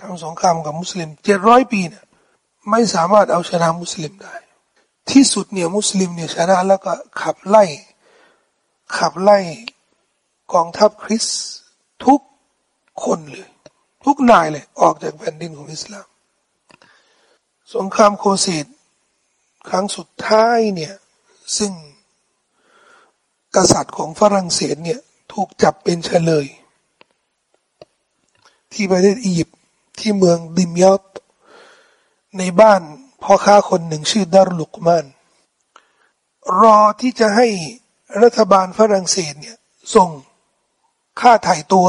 Speaker 1: ทำสงครามกับมุสลิมเจ็ดร้อยปีเนี่ยไม่สามารถเอาชนะมุสลิมได้ ที่สุดเนี่ยมุสลิมเนี่ยชนะแล้วก็ขับไล่ ขับไล่กองทัพคริสทุกคนเลย ทุกนายเลยออกจากแผ่นดินของอิสลาม สงครามโคเสดครั้งสุดท้ายเนี่ยซึ่งกษัตริย์ของฝรั่งเศสเนี่ยถูกจับเป็นเฉลย ที่ประเทศอียิปต์ ที่เมืองดิมยอตในบ้านพ่อค้าคนหนึ่งชื่อดารุลุกมาน รอที่จะให้รัฐบาลฝรั่งเศสเนี่ยส่งค่าถ่ายตัว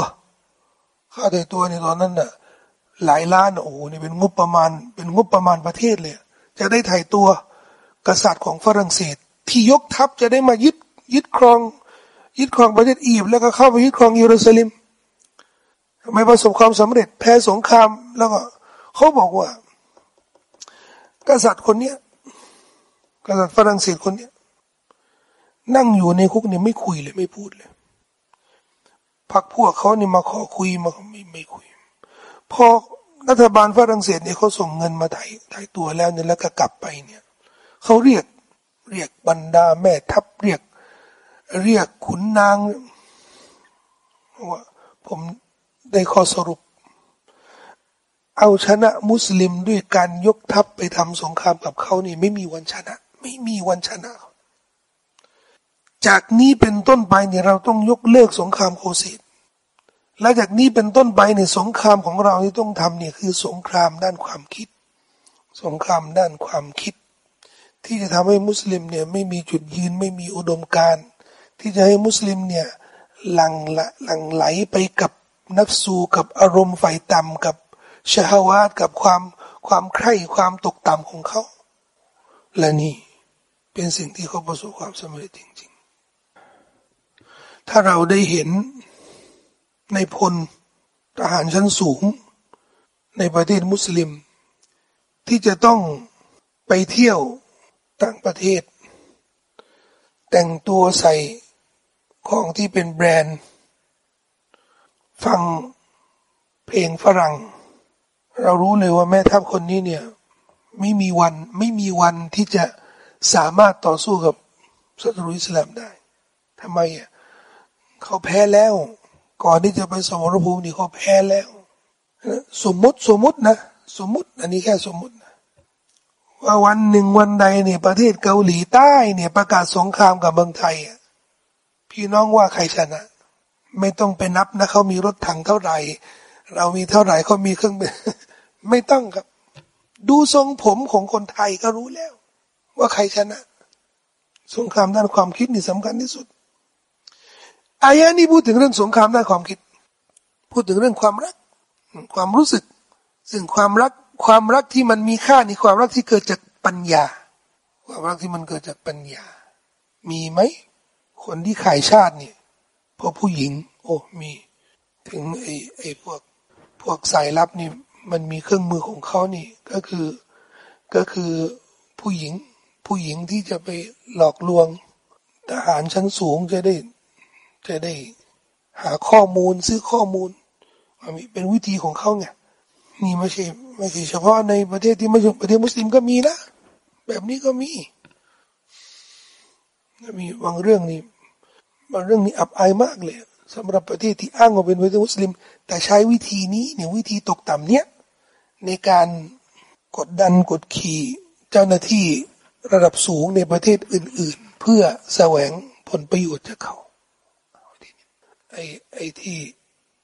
Speaker 1: ค่าถ่ายตัวในตอนนั้นน่ะหลายล้านโอ้โหนี่เป็นงบประมาณ เป็นงบประมาณประเทศเลย จะได้ถ่ายตัวกษัตริย์ของฝรั่งเศส ที่ยกทัพจะได้มายึดยึดครอง ยึดครองประเทศอียิปต์แล้วก็เข้าไปยึดครองเยรูซาเล็ม ไม่ประสบความสำเร็จ แพ้สงคราม แล้วก็เขาบอกว่า กษัตริย์คนเนี้ยกษัตริย์ฝรั่งเศสคนเนี้ยนั่งอยู่ในคุกเนี่ยไม่คุยเลยไม่พูดเลยพักพวกเขาเนี่ยมาขอคุยมาไม่ไม่คุย พอรัฐบาลฝรั่งเศสเนี่ยเขาส่งเงินมาไถ่ไถ่ตัวแล้วเนี่ยแล้วก็กลับไปเนี่ยเขาเรียกเรียกบรรดาแม่ทัพเรียก เรียกขุนนางว่าผม ได้ข้อสรุป เอาชนะมุสลิมด้วยการยกทัพไปทำสงครามกับเขานี่ ไม่มีวันชนะ ไม่มีวันชนะ จากนี้เป็นต้นไปเนี่ยเราต้องยกเลิกสงครามโคเสตและจากนี้เป็นต้นไปเนี่ยสงครามของเราที่ต้องทำเนี่ยคือสงครามด้านความคิด สงครามด้านความคิด ที่จะทำให้มุสลิมเนี่ยไม่มีจุดยืนไม่มีอุดมการณ์ที่จะให้มุสลิมเนี่ยหลังละหลังไหลไปกับ นับสูกับอารมณ์ไฟต่ำกับชาวาดกับความความใคร่ความตกต่ำของเขา และนี่เป็นสิ่งที่เขาประสบความสำเร็จจริง ๆ ถ้าเราได้เห็นในพลทหารชั้นสูง ในประเทศมุสลิม ที่จะต้องไปเที่ยวต่างประเทศ แต่งตัวใส่ของที่เป็นแบรนด์ ฟังเพลงฝรั่ง เรารู้เลยว่าแม่ทัพคนนี้เนี่ยไม่มีวันไม่มีวันที่จะสามารถต่อสู้กับศัตรูอิสลามได้ทำไมอะเขาแพ้แล้ว ก่อนที่จะไปสมรภูมินี่เขาแพ้แล้วสมมติสมมตินะสมมติ อันนี้แค่สมมตินะว่าวันหนึ่งวันใดเนี่ยประเทศเกาหลีใต้เนี่ยประกาศสงครามกับเมืองไทยอะพี่น้องว่าใครชนะ ไม่ต้องไปนับนะเขามีรถถังเท่าไหร่ เรามีเท่าไหร่เขามีเครื่องบินไม่ต้องครับ ดูทรงผมของคนไทยก็รู้แล้ว ว่าใครชนะ สงครามด้านความคิดนี่สำคัญที่สุดอายะนี้พูดถึงเรื่องสงครามด้านความคิด พูดถึงเรื่องความรัก ความรู้สึก ซึ่งความรักความรักที่มันมีค่านี่ความรักที่เกิดจากปัญญา ความรักที่มันเกิดจากปัญญา มีไหมคนที่ขายชาติเนี่ย พอผู้หญิง โอ้มี ถึงไอ้ไอ้พวกพวกสายลับนี่มันมีเครื่องมือของเขานี่ก็คือก็คือผู้หญิงผู้หญิงที่จะไปหลอกลวงทหารชั้นสูงจะได้จะได้หาข้อมูลซื้อข้อมูลมีเป็นวิธีของเขาไงนี่ไม่ใช่ไม่ใช่เฉพาะในประเทศที่ไม่ใช่ประเทศมุสลิมก็มีนะแบบนี้ก็มีมีบางเรื่องนี่ บางเรื่องนี้อับอายมากเลยสำหรับประเทศที่อ้างว่าเป็นประเทศมุสลิม แต่ใช้วิธีนี้เนี่ยวิธีตกต่ำเนี้ยในการกดดันกดขี่เจ้าหน้าที่ระดับสูงในประเทศอื่น ๆ เพื่อแสวงผลประโยชน์จากเขาไอ้ไอ้ที่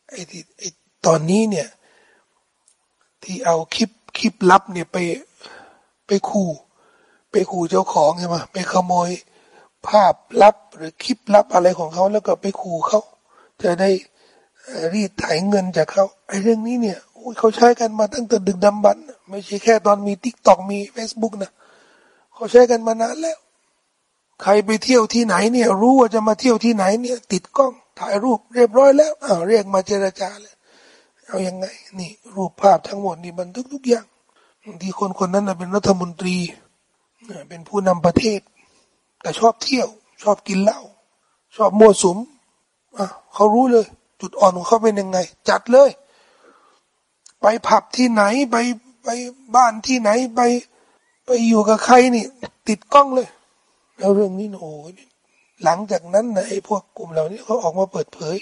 Speaker 1: ไอ้ที่ไอ้ตอนนี้เนี่ย ที่เอาคลิปคลิปลับเนี่ยไปไปขู่ไปขู่เจ้าของใช่ไหมไปขโมย ภาพลับหรือคลิปลับอะไรของเขาแล้วก็ไปขู่เขาจะได้รีดไถเงินจากเขาไอ้เรื่องนี้เนี่ยเขาใช้กันมาตั้งแต่ดึกดำบรรพ์ไม่ใช่แค่ตอนมี TikTok มีเฟซบุ๊กนะเขาใช้กันมานานแล้ว ใครไปเที่ยวที่ไหนเนี่ย รู้ว่าจะมาเที่ยวที่ไหนเนี่ย ติดกล้องถ่ายรูปเรียบร้อยแล้วอ้าวเรียกมาเจรจาเลยเอาอยัางไง นี่ รูปภาพทั้งหมดนี่บันทึกทุกอย่างที่คนคนนั้นเป็นรัฐมนตรีเป็นผู้นำประเทศ แต่ชอบเที่ยว ชอบกินเหล้าชอบมั่วสุมอะเขารู้เลย จุดอ่อนของเขาเป็นยังไง จัดเลย ไปผับที่ไหนไปไปบ้านที่ไหนไปไปอยู่กับใครนี่ ติดกล้องเลย แล้วเรื่องนี้โอ้หลังจากนั้นนะไอ้พวกกลุ่มเหล่านี้เขาออกมาเปิดเผย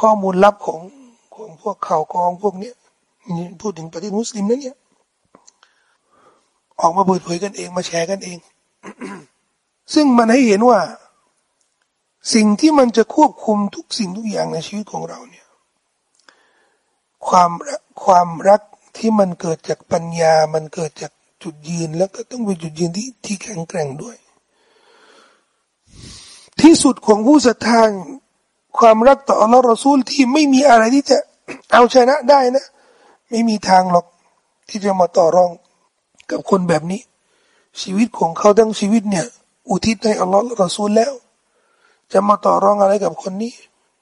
Speaker 1: ข้อมูลลับของของพวกข่าวกองพวกเนี้ยพูดถึงประเทศมุสลิมนั่นเนี่ย ออกมาเปิดเผยกันเองมาแชร์กันเอง ซึ่งมันให้เห็นว่า สิ่งที่มันจะควบคุมทุกสิ่งทุกอย่างในชีวิตของเราเนี่ย ความความรักที่มันเกิดจากปัญญา มันเกิดจากจุดยืน แล้วก็ต้องเป็นจุดยืนที่ที่แข็งแกร่งด้วย ที่สุดของผู้ศรัทธาความรักต่ออัลลอฮ์รอซูลที่ไม่มีอะไรที่จะเอาชนะได้นะ ไม่มีทางหรอกที่จะมาต่อรองกับคนแบบนี้ ชีวิตของเขาทั้งชีวิตเนี่ย อุทิศให้อัลลอฮ์รอซูลแล้ว จะมาต่อรองอะไรกับคนนี้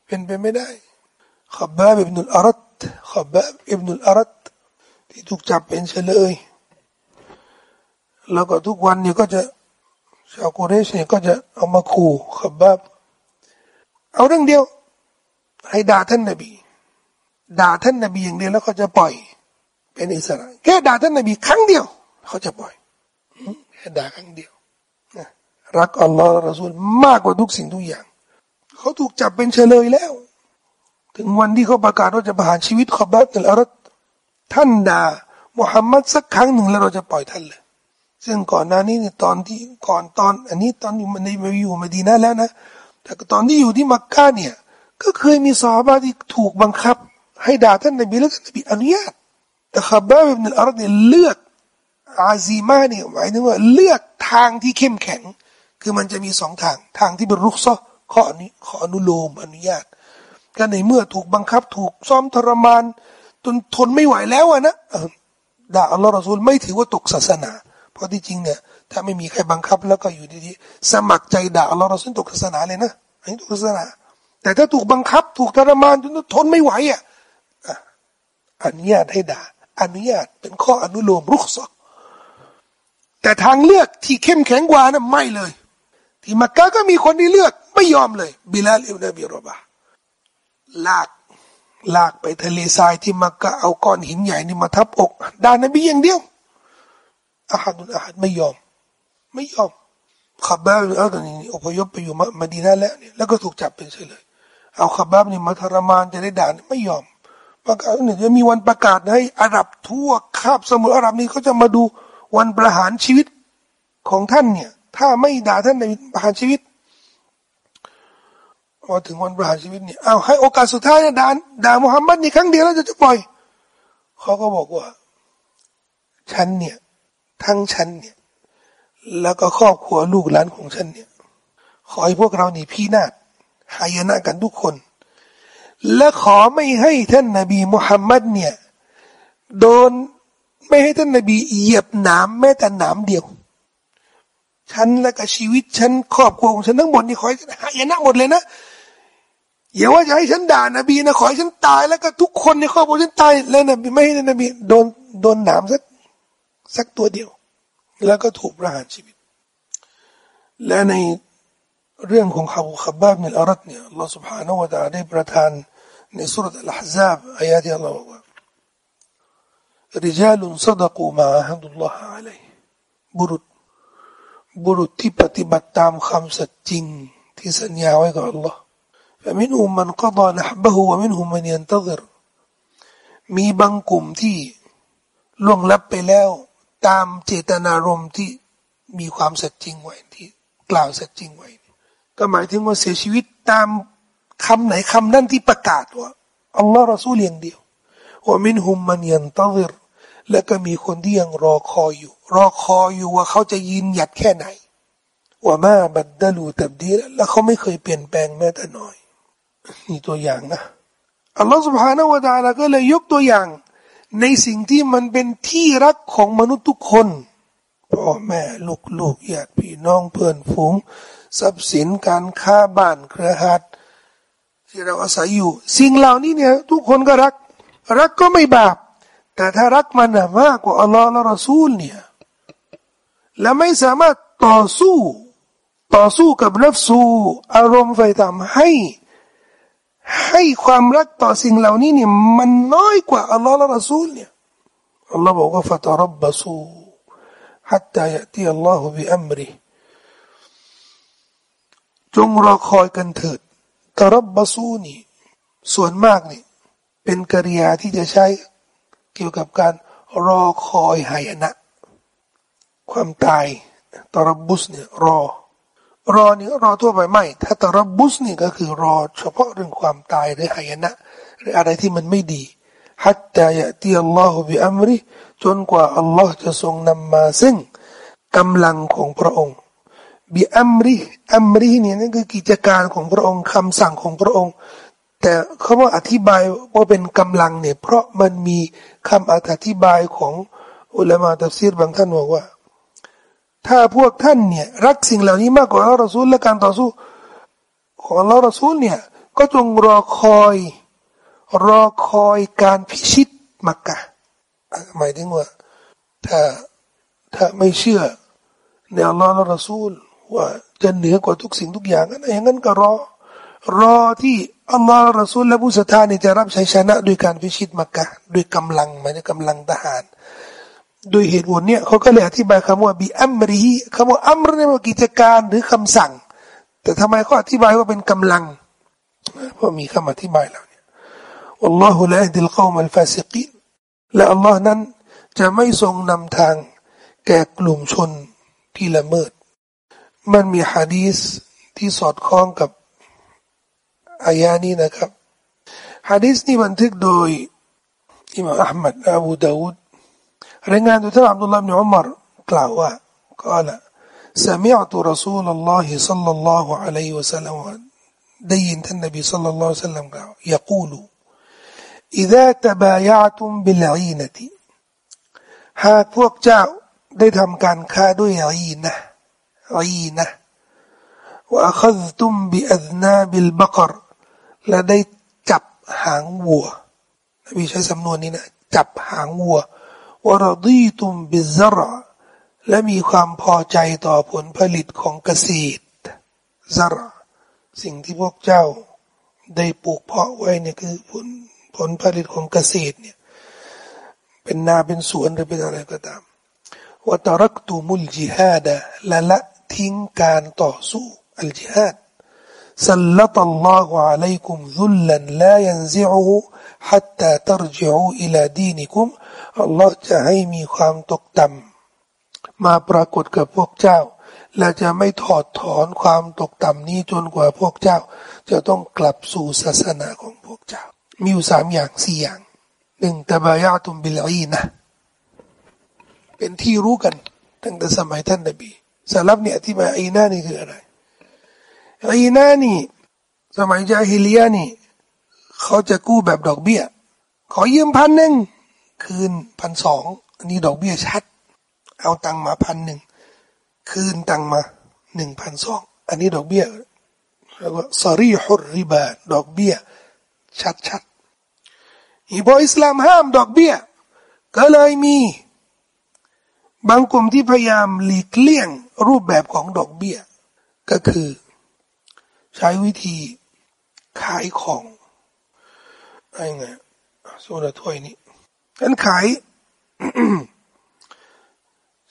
Speaker 1: เป็นไปไม่ได้ขับบาบอิบนุลอารัตขับบาบอิบนุลอารัตที่ถูกจับเป็นเฉลย แล้วก็ทุกวันนี่ยก็จะชาวกุเรชเนี่ยก็จะเอามาขู่ขับบาบเอาเรื่องเดียว ให้ด่าท่านนบีด่าท่านนบีอย่างเดียวแล้วเขาจะปล่อย เป็นอิสระแค่ด่าท่านนบีครั้งเดียว เขาจะปล่อยแค่ด่าครั้งเดียว รักอัลลอฮ์รอซูลมากกว่าทุกสิ่งทุกอย่าง เขาถูกจับเป็นเฉลยแล้ว ถึงวันที่เขาประกาศว่าจะประหารชีวิตขอบบัตอัลอารัตท่านด่ามุฮัมมัดสักครั้งหนึ่งแล้วเราจะปล่อยท่านเลย ซึ่งก่อนหน้านี้เนี่ยตอนที่ก่อนตอน อันนี้ตอนอยู่มันในมาอยู่มาดีนะแล้วนะ แต่ตอนที่อยู่ที่มักกะเนี่ย ก็เคยมีสาบาที่ถูกบังคับ ให้ด่าท่านนบีแล้วท่านนบีอนุญาต แต่ขับบาบิบนุลอารัตเนี่ยเลือกอาซีมาเนี่ยหมายถึงว่าเลือกทางที่เข้มแข็ง คือมันจะมีสองทางทางที่เป็นรุกซ้อข้อนี้ขออนุโลมอนุญาตก็ในเมื่อถูกบังคับ ถูกซ้อมทรมานจนทนไม่ไหวแล้วอะนะด่าอัลลอฮ์รอซูลไม่ถือว่าตกศาสนา เพราะที่จริงเนี่ยถ้าไม่มีใครบังคับแล้วก็อยู่ดีๆสมัครใจด่าอัลลอฮ์รอซูลตกศาสนาเลยนะอันนี้ตกศาสนา แต่ถ้าถูกบังคับ ถูกทรมานจนทนไม่ไหวอะอนุญาตให้ด่าอนุญาตเป็นข้ออนุโลมรุกซอแต่ทางเลือกที่เข้มแข็งกว่านะไม่เลย ที่มักกะก็มีคนที่เลือก ไม่ยอมเลยบิลาลอิบนาบิรบะลากลากไปทะเลทรายที่มักกะเอาก้อนหินใหญ่นี่มาทับอกด่านบีอย่างเดียวอาฮัดุลอาฮัดไม่ยอม ไม่ยอมขับบ้าเอาตอนนี้อพยพไปอยู่มาดีนาแล้วเนี่ยแล้วก็ถูกจับเป็นเฉลยเอาขับบ้านี่มาทรมานจะได้ด่านไม่ยอมประกาศเนี่ยจะมีวันประกาศให้อาหรับทั่วคาบสมุทรอาหรับนี้เขาจะมาดูวันประหารชีวิตของท่านเนี่ย ถ้าไม่ด่าท่านในประหารชีวิตพอถึงวันประหารชีวิตเนี่ยเอาให้โอกาสสุดท้ายด่าด่ามุฮัมมัดนี่ครั้งเดียวแล้วจะจะปล่อยเขาก็บอกว่า ฉันเนี่ย ทั้งฉันเนี่ย แล้วก็ครอบครัวลูกหลานของฉันเนี่ย ขอให้พวกเรานี่พี่นาฏหายนะกันทุกคน และขอไม่ให้ท่านนบีมุฮัมมัดเนี่ย โดนไม่ให้ท่านนบีเหยียบหนามแม้แต่หนามเดียว ฉันและก็ชีวิตฉันครอบครัวของฉันทั้งหมดนี่ขอให้หายนะหมดเลยนะอย่าว่าจะให้ฉันด่านบีนะขอให้ฉันตายแล้วก็ทุกคนในครอบครัวฉันตายแล้วนบีไม่ให้นบีโดนโดนหนามสักสักตัวเดียว แล้วก็ถูกประหารชีวิต และในเรื่องของขับขับบาบมิลอารัตเนี่ยอัลลอฮฺ سبحانه และ تعالى ได้ประทานในสุรษอัลฮซาบอายะที่อัลลอฮฺบอกว่า رجال صدقوا ما عهدوا الله عليه บุรุษ บุรุษที่ปฏิบัติตามคำสัจจริง ที่สัญญาไว้กับ Allah มินอุมมันก็ดอนะบะฮูวะมินอุมันยันตรมีบางกลุ่มที่ล่วงลับไปแล้ว ตามเจตนารมณ์ที่มีความสัตจริงไว้ที่ กล่าวสัตจริงไว้ ก็หมายถึงว่าเสียชีวิตตามคำไหนคำนั่นที่ประกาศว่าอัลลอฮ์รอสูลอย่างเดียวว่ามินหุมมันยันตร แล้วก็มีคนที่ยังรอคอยอยู่ รอคอยอยู่ว่าเขาจะยินหยัดแค่ไหนว่ามาบัดดลูตับดีแล้วเขาไม่เคยเปลี่ยนแปลงแม้แต่น้อยนี่ตัวอย่างนะอัลลอฮฺสุบฮานาวะตาลาก็เลยยกตัวอย่าง ในสิ่งที่มันเป็นที่รักของมนุษย์ทุกคนพ่อแม่ลูกลูกญาติพี่น้องเพื่อนฝูง ทรัพย์สินการค้าบ้านเครือข่ายที่เราอาศัยอยู่ สิ่งเหล่านี้เนี่ย ทุกคนก็รัก รักก็ไม่บาป แต่ถ้ารักมันมากกว่าอัลลอฮ์และรอซูลเนี่ยและไม่สามารถต่อสู้ ต่อสู้กับนัฟสูอารมณ์ไฟต่ำให้ ให้ความรักต่อสิ่งเหล่านี้เนี่ยมันน้อยกว่าอัลลอฮ์และรอซูลเนี่ยอัลลอฮ์บอกว่าฟะตรับบสู حتى يأتي الله بأمره จงรอคอยกันเถิดตรับบสูนี่ส่วนมากนี่เป็นกริยาที่จะใช้ เกี่ยวกับการรอคอยหายนะ ความตายตรบุสเนี่ยรอ รอนี่รอทั่วไปไม่ ถ้าตรบุสนี่ก็คือรอ เฉพาะเรื่องความตายหรือหายนะ หรืออะไรที่มันไม่ดีฮัตตายะตีอัลลอฮฺบิอัมริจนกว่าอัลลอฮ์จะทรงนำมาซึ่งกำลังของพระองค์บิอัมริอัมริเนี่ยนั่นคือกิจการของพระองค์คำสั่งของพระองค์ แต่เขาว่าอธิบายว่าเป็นกำลังเนี่ย เพราะมันมีคำอธิบายของอุลามะตัฟซีรบางท่านบอกว่า ถ้าพวกท่านเนี่ย รักสิ่งเหล่านี้มากกว่าอัลลอฮ์รอซูลและการต่อสู้ ของอัลลอฮ์รอซูลเนี่ย ก็จงรอคอย รอคอยการพิชิตมักกะหมายถึงว่า ถ้าถ้าไม่เชื่อในอัลลอฮ์และรอซูลว่าจะเหนือกว่าทุกสิ่งทุกอย่างนั้นอย่างนั้นก็รอ รอที่ อัลลอฮ์รอซูลและผู้ศรัทธานี่จะรับชัยชนะด้วยการพิชิตมักกะด้วยกำลังหมายถึงกำลังทหารโดยเหตุผลเนี่ยเขาก็เลยอธิบายคำว่าบีอัมรีคำว่าอัมรเนี่ยว่ากิจการหรือคำสั่ง แต่ทำไมเขาอธิบายว่าเป็นกำลังเพราะมีคำอธิบายแล้วเนี่ยอัลลอฮฺละดิลกอมัลฟาสิกีและอัลลอฮ์นั้นจะไม่ทรงนำทางแก่กลุ่มชนที่ละเมิด มันมีฮะดีสที่สอดคล้องกับ อายานี้นะครับฮะดีสนี้บันทึกโดยอิมามอัลมัดอบูดาวุดรายงานโดยท่านอับดุลลาห์บินอุมารกล่าวว่ากล่าว سمعت رسول الله صلى الله عليه وسلم ได้ยินท่านนบี صلى الله عليه وسلم กล่าว يقول إذا تبايعتم بالعينة หากพวกเจ้าได้ทำการค้าด้วยอีนะอีนะว่าคั และได้จับหางวัวนบีใช้สำนวนนี้นะจับหางวัววรดีตุมบิซระและมีความพอใจต่อผลผลิตของเกษตรซระสิ่งที่พวกเจ้าได้ปลูกเพาะไว้เนี่ยคือผลผลผลิตของเกษตรเนี่ยเป็นนาเป็นสวนหรือเป็นอะไรก็ตามว่าตรักตูมุลจิฮาดะและละทิ้งการต่อสู้อัลจิฮาด سلط الله عليكم ظلا لا ينزعه حتى ترجعوا إلى دينكم าตรจิอูอิลาดีจะให้มีความตกต่ำมาปรากฏกับพวกเจ้า และจะไม่ถอดถอนความตกต่ำนี้จนกว่าพวกเจ้า จะต้องกลับสู่ศาสนาของพวกเจ้า มีอยู่สามอย่างสี่อย่างหนึ่งตบายาตุมบิลอีนะเป็นที่รู้กันตั้งแต่สมัยท่านนบีสลับเนี่ยที่มาอีน่านี่คืออะไร อีนานี่ สมัยจาฮิลียนี่เขาจะกู้แบบดอกเบี้ย ขอยืมพันหนึ่งคืนพันสองอันนี้ดอกเบี้ยชัด เอาตังมาพันหนึ่งคืนตังมาหนึ่งพันสองอันนี้ดอกเบี้ยแล้วก็สอรีฮุรริบาดอกเบี้ย ชัดชัดอีพออิสลามห้ามดอกเบี้ย ก็เลยมี บางกลุ่มที่พยายามหลีกเลี่ยงรูปแบบของดอกเบี้ย ก็คือ ใช้วิธีขายของอะไรเงี้ยโซดาถ้วยนี้ฉันขาย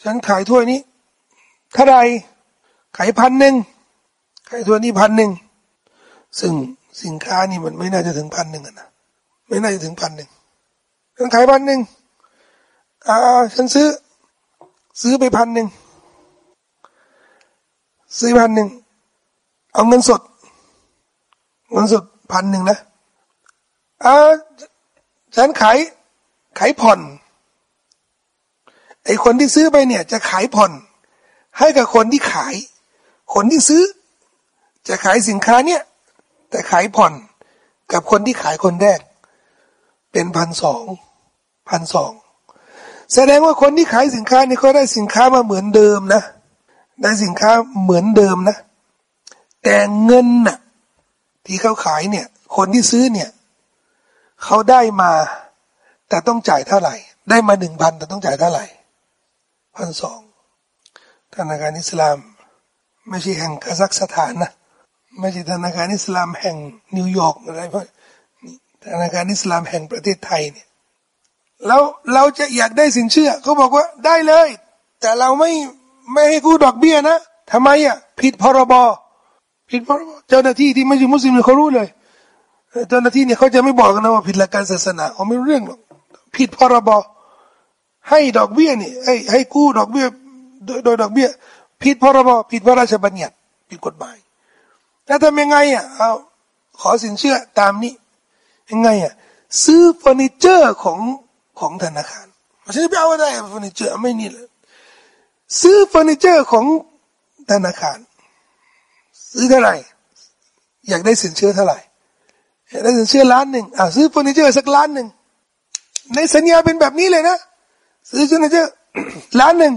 Speaker 1: ฉันขายถ้วยนี้เท่าไรขายพันหนึ่งขายถ้วยนี้พันหนึ่งซึ่งสินค้านี่มันไม่น่าจะถึงพันหนึ่งนะไม่น่าจะถึงพันหนึ่งฉันขายพันหนึ่งอ่าฉันซื้อ ซื้อไปพันหนึ่งซื้อพันหนึ่งเอาเงินสด เงินสดพันหนึ่งนะอ่าฉันขายขายผ่อน ไอคนที่ซื้อไปเนี่ย จะขายผ่อน ให้กับคนที่ขาย คนที่ซื้อ จะขายสินค้าเนี่ย แต่ขายผ่อนกับคนที่ขายคนแรก เป็นพันสองพันสองแสดงว่าคนที่ขายสินค้านี่เขาได้สินค้ามาเหมือนเดิมนะ ได้สินค้าเหมือนเดิมนะ แต่เงินน่ะ ที่เขาขายเนี่ย คนที่ซื้อเนี่ยเขาได้มา แต่ต้องจ่ายเท่าไหร่ ได้มาหนึ่งพันแต่ต้องจ่ายเท่าไหร่พันสองธนาคารอิสลาม ไม่ใช่แห่งคาซัคสถานนะไม่ใช่ธนาคารอิสลามแห่งนิวยอร์กอะไรเพราะธนาคารอิสลามแห่งประเทศไทยเนี่ยแล้วเราจะอยากได้สินเชื่อเขาบอกว่าได้เลย แต่เราไม่ไม่ให้กู้ดอกเบี้ยนะทำไมอะผิดพรบ ผิดพรบเจ้าหน้าที่ที่ไม่ใช่มุสลิมเขารู้เลย เจ้าหน้าที่เนี่ยเขาจะไม่บอกกันนะว่าผิดหลักการศาสนาเขาไม่รู้เรื่องหรอกผิดพรบให้ดอกเบี้ยนี่ให้ให้กู้ดอกเบี้ยโดยโดยดอกเบี้ยผิดพรบผิดพระราชบัญญัติผิดกฎหมายแล้วทำยังไงอะเอาขอสินเชื่อตามนี้ ยังไงอะซื้อเฟอร์นิเจอร์ของของธนาคารไม่ใช่ไปเอาได้เฟอร์นิเจอร์ไม่นี่เลยซื้อเฟอร์นิเจอร์ของธนาคาร ซื้อเท่าไหร่ อยากได้สินเชื่อเท่าไหร่อยากได้สินเชื่อล้านหนึ่งอ่าซื้อเฟอร์นิเจอร์สักล้านหนึ่งในสัญญาเป็นแบบนี้เลยนะ ซื้อเฟอร์นิเจอร์ล้านหนึ่ง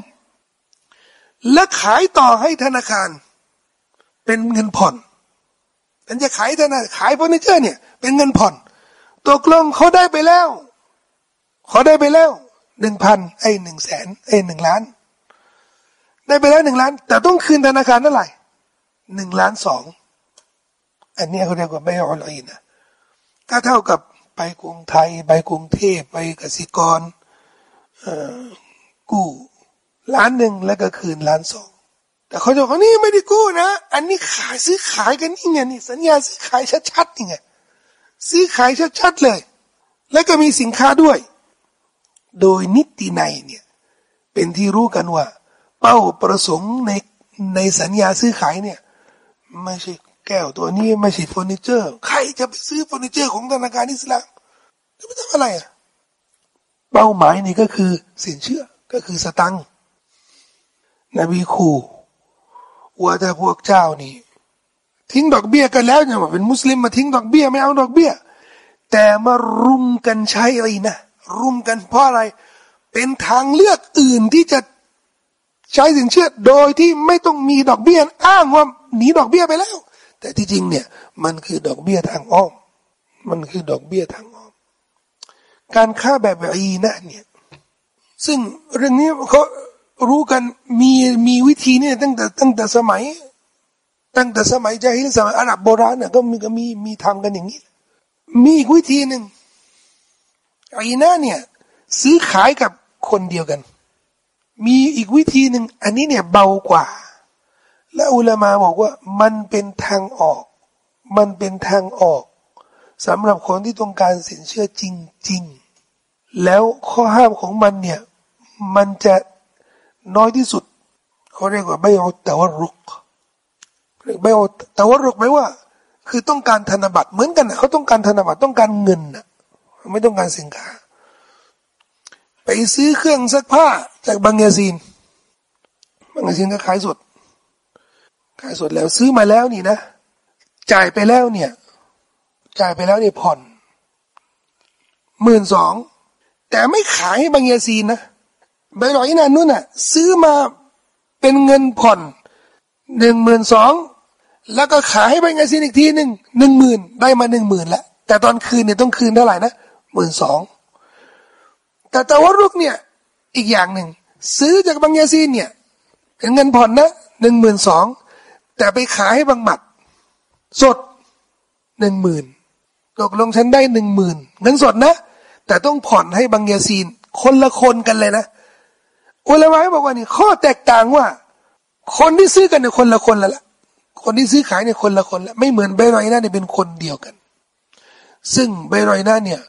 Speaker 1: แล้วขายต่อให้ธนาคาร เป็นเงินผ่อนแต่จะขายธนาขายเฟอร์นิเจอร์เนี่ย เป็นเงินผ่อนตกลงเขาได้ไปแล้วเขาได้ไปแล้วหนึ่งพันไอ้หนึ่งแสนไอ้หนึ่งล้าน ได้ไปแล้วหนึ่งล้าน แต่ต้องคืนธนาคารเท่าไหร่ หนึ่งล้านสองอันนี้เขาเรียกว่าไม่ออนไลน์นะก็เท่ากับไปกรุงไทย ไปกรุงเทพไปกสิกรกู้ล้านหนึ่งแล้วก็คืนล้านสองแต่เขาจะบอกนี่ไม่ได้กู้นะ อันนี้ขายซื้อขายกันนี่ไงนี่สัญญาซื้อขายชัดๆนี่ไงซื้อขายชัดๆเลย แล้วก็มีสินค้าด้วย โดยนิติในเนี่ยเป็นที่รู้กันว่า เป้าประสงค์ในในสัญญาซื้อขายเนี่ย ไม่ใช่แก้วตัวนี้ไม่ใช่เฟอร์นิเจอร์ ใครจะไปซื้อเฟอร์นิเจอร์ของธนาคารอิสลามจะไปทำอะไรอะเป้าหมายนี่ก็คือสินเชื่อก็คือสตังค์นบีขู่ว่าแต่พวกเจ้านี่ ทิ้งดอกเบี้ยกันแล้วเนี่ยเป็นมุสลิมมาทิ้งดอกเบี้ยไม่เอาดอกเบี้ย แต่มารุมกันใช้อะไรนะรุมกันเพราะอะไร เป็นทางเลือกอื่นที่จะ ใช้สินเชื่อโดยที่ไม่ต้องมีดอกเบี้ยอ้างว่าหนีดอกเบี้ยไปแล้ว แต่ที่จริงเนี่ย มันคือดอกเบี้ยทางอ้อม มันคือดอกเบี้ยทางอ้อม การค่าแบบอีนะเนี่ย ซึ่งเรื่องนี้เขารู้กันมีมีวิธีเนี่ยตั้งแต่ตั้งแต่สมัย ตั้งแต่สมัยจาฮิลสมัยอาหรับโบราณเนี่ยก็มีก็มีมีทำกันอย่างนี้ มีอีกวิธีหนึ่งอีนะเนี่ย ซื้อขายกับคนเดียวกัน มีอีกวิธีหนึ่งอันนี้เนี่ยเบากว่า และอุลามาบอกว่ามันเป็นทางออก มันเป็นทางออกสำหรับคนที่ต้องการสินเชื่อจริง ๆ แล้วข้อห้ามของมันเนี่ย มันจะน้อยที่สุด เขาเรียกว่าไม่เอาแต่ว่ารุกเรียกไม่เอาแต่ว่ารุกไหมว่า คือต้องการธนบัตรเหมือนกันเขาต้องการธนบัตรต้องการเงินนะไม่ต้องการสินค้า ซื้อเครื่องซักผ้า จากบางยาซีน บางยาซีนก็ขายสด ขายสดแล้วซื้อมาแล้วนี่นะ จ่ายไปแล้วเนี่ย จ่ายไปแล้วเนี่ยผ่อนหมื่นสองแต่ไม่ขายให้บางยาซีนนะใบหลอยนันนู่นน่ะ ซื้อมาเป็นเงินผ่อนหนึ่งหมื่นสองแล้วก็ขายให้บเงินซีนอีกทีหนึ่งหนึ่งหมื่นได้มาหนึ่งหมื่นแล้วแต่ตอนคืนเนี่ยต้องคืนเท่าไหร่นะหมื่นสอง แต่ตะวรุกเนี่ย อีกอย่างหนึ่ง ซื้อจากบางยาซีนเนี่ยเป็นเงินผ่อนนะหนึ่งหมื่นสองแต่ไปขายให้บางหมัด สดหนึ่งหมื่นตกลงฉันได้หนึ่งหมื่นเงินสดนะ แต่ต้องผ่อนให้บางยาซีน คนละคนกันเลยนะอุลามะบอกว่านี่ ข้อแตกต่างว่า คนที่ซื้อกันเนี่ยคนละคนละละคนที่ซื้อขายเนี่ยคนละคนละไม่เหมือนใบรอยหน้าเนี่ยเป็นคนเดียวกัน ซึ่งใบรอยหน้าเนี่ย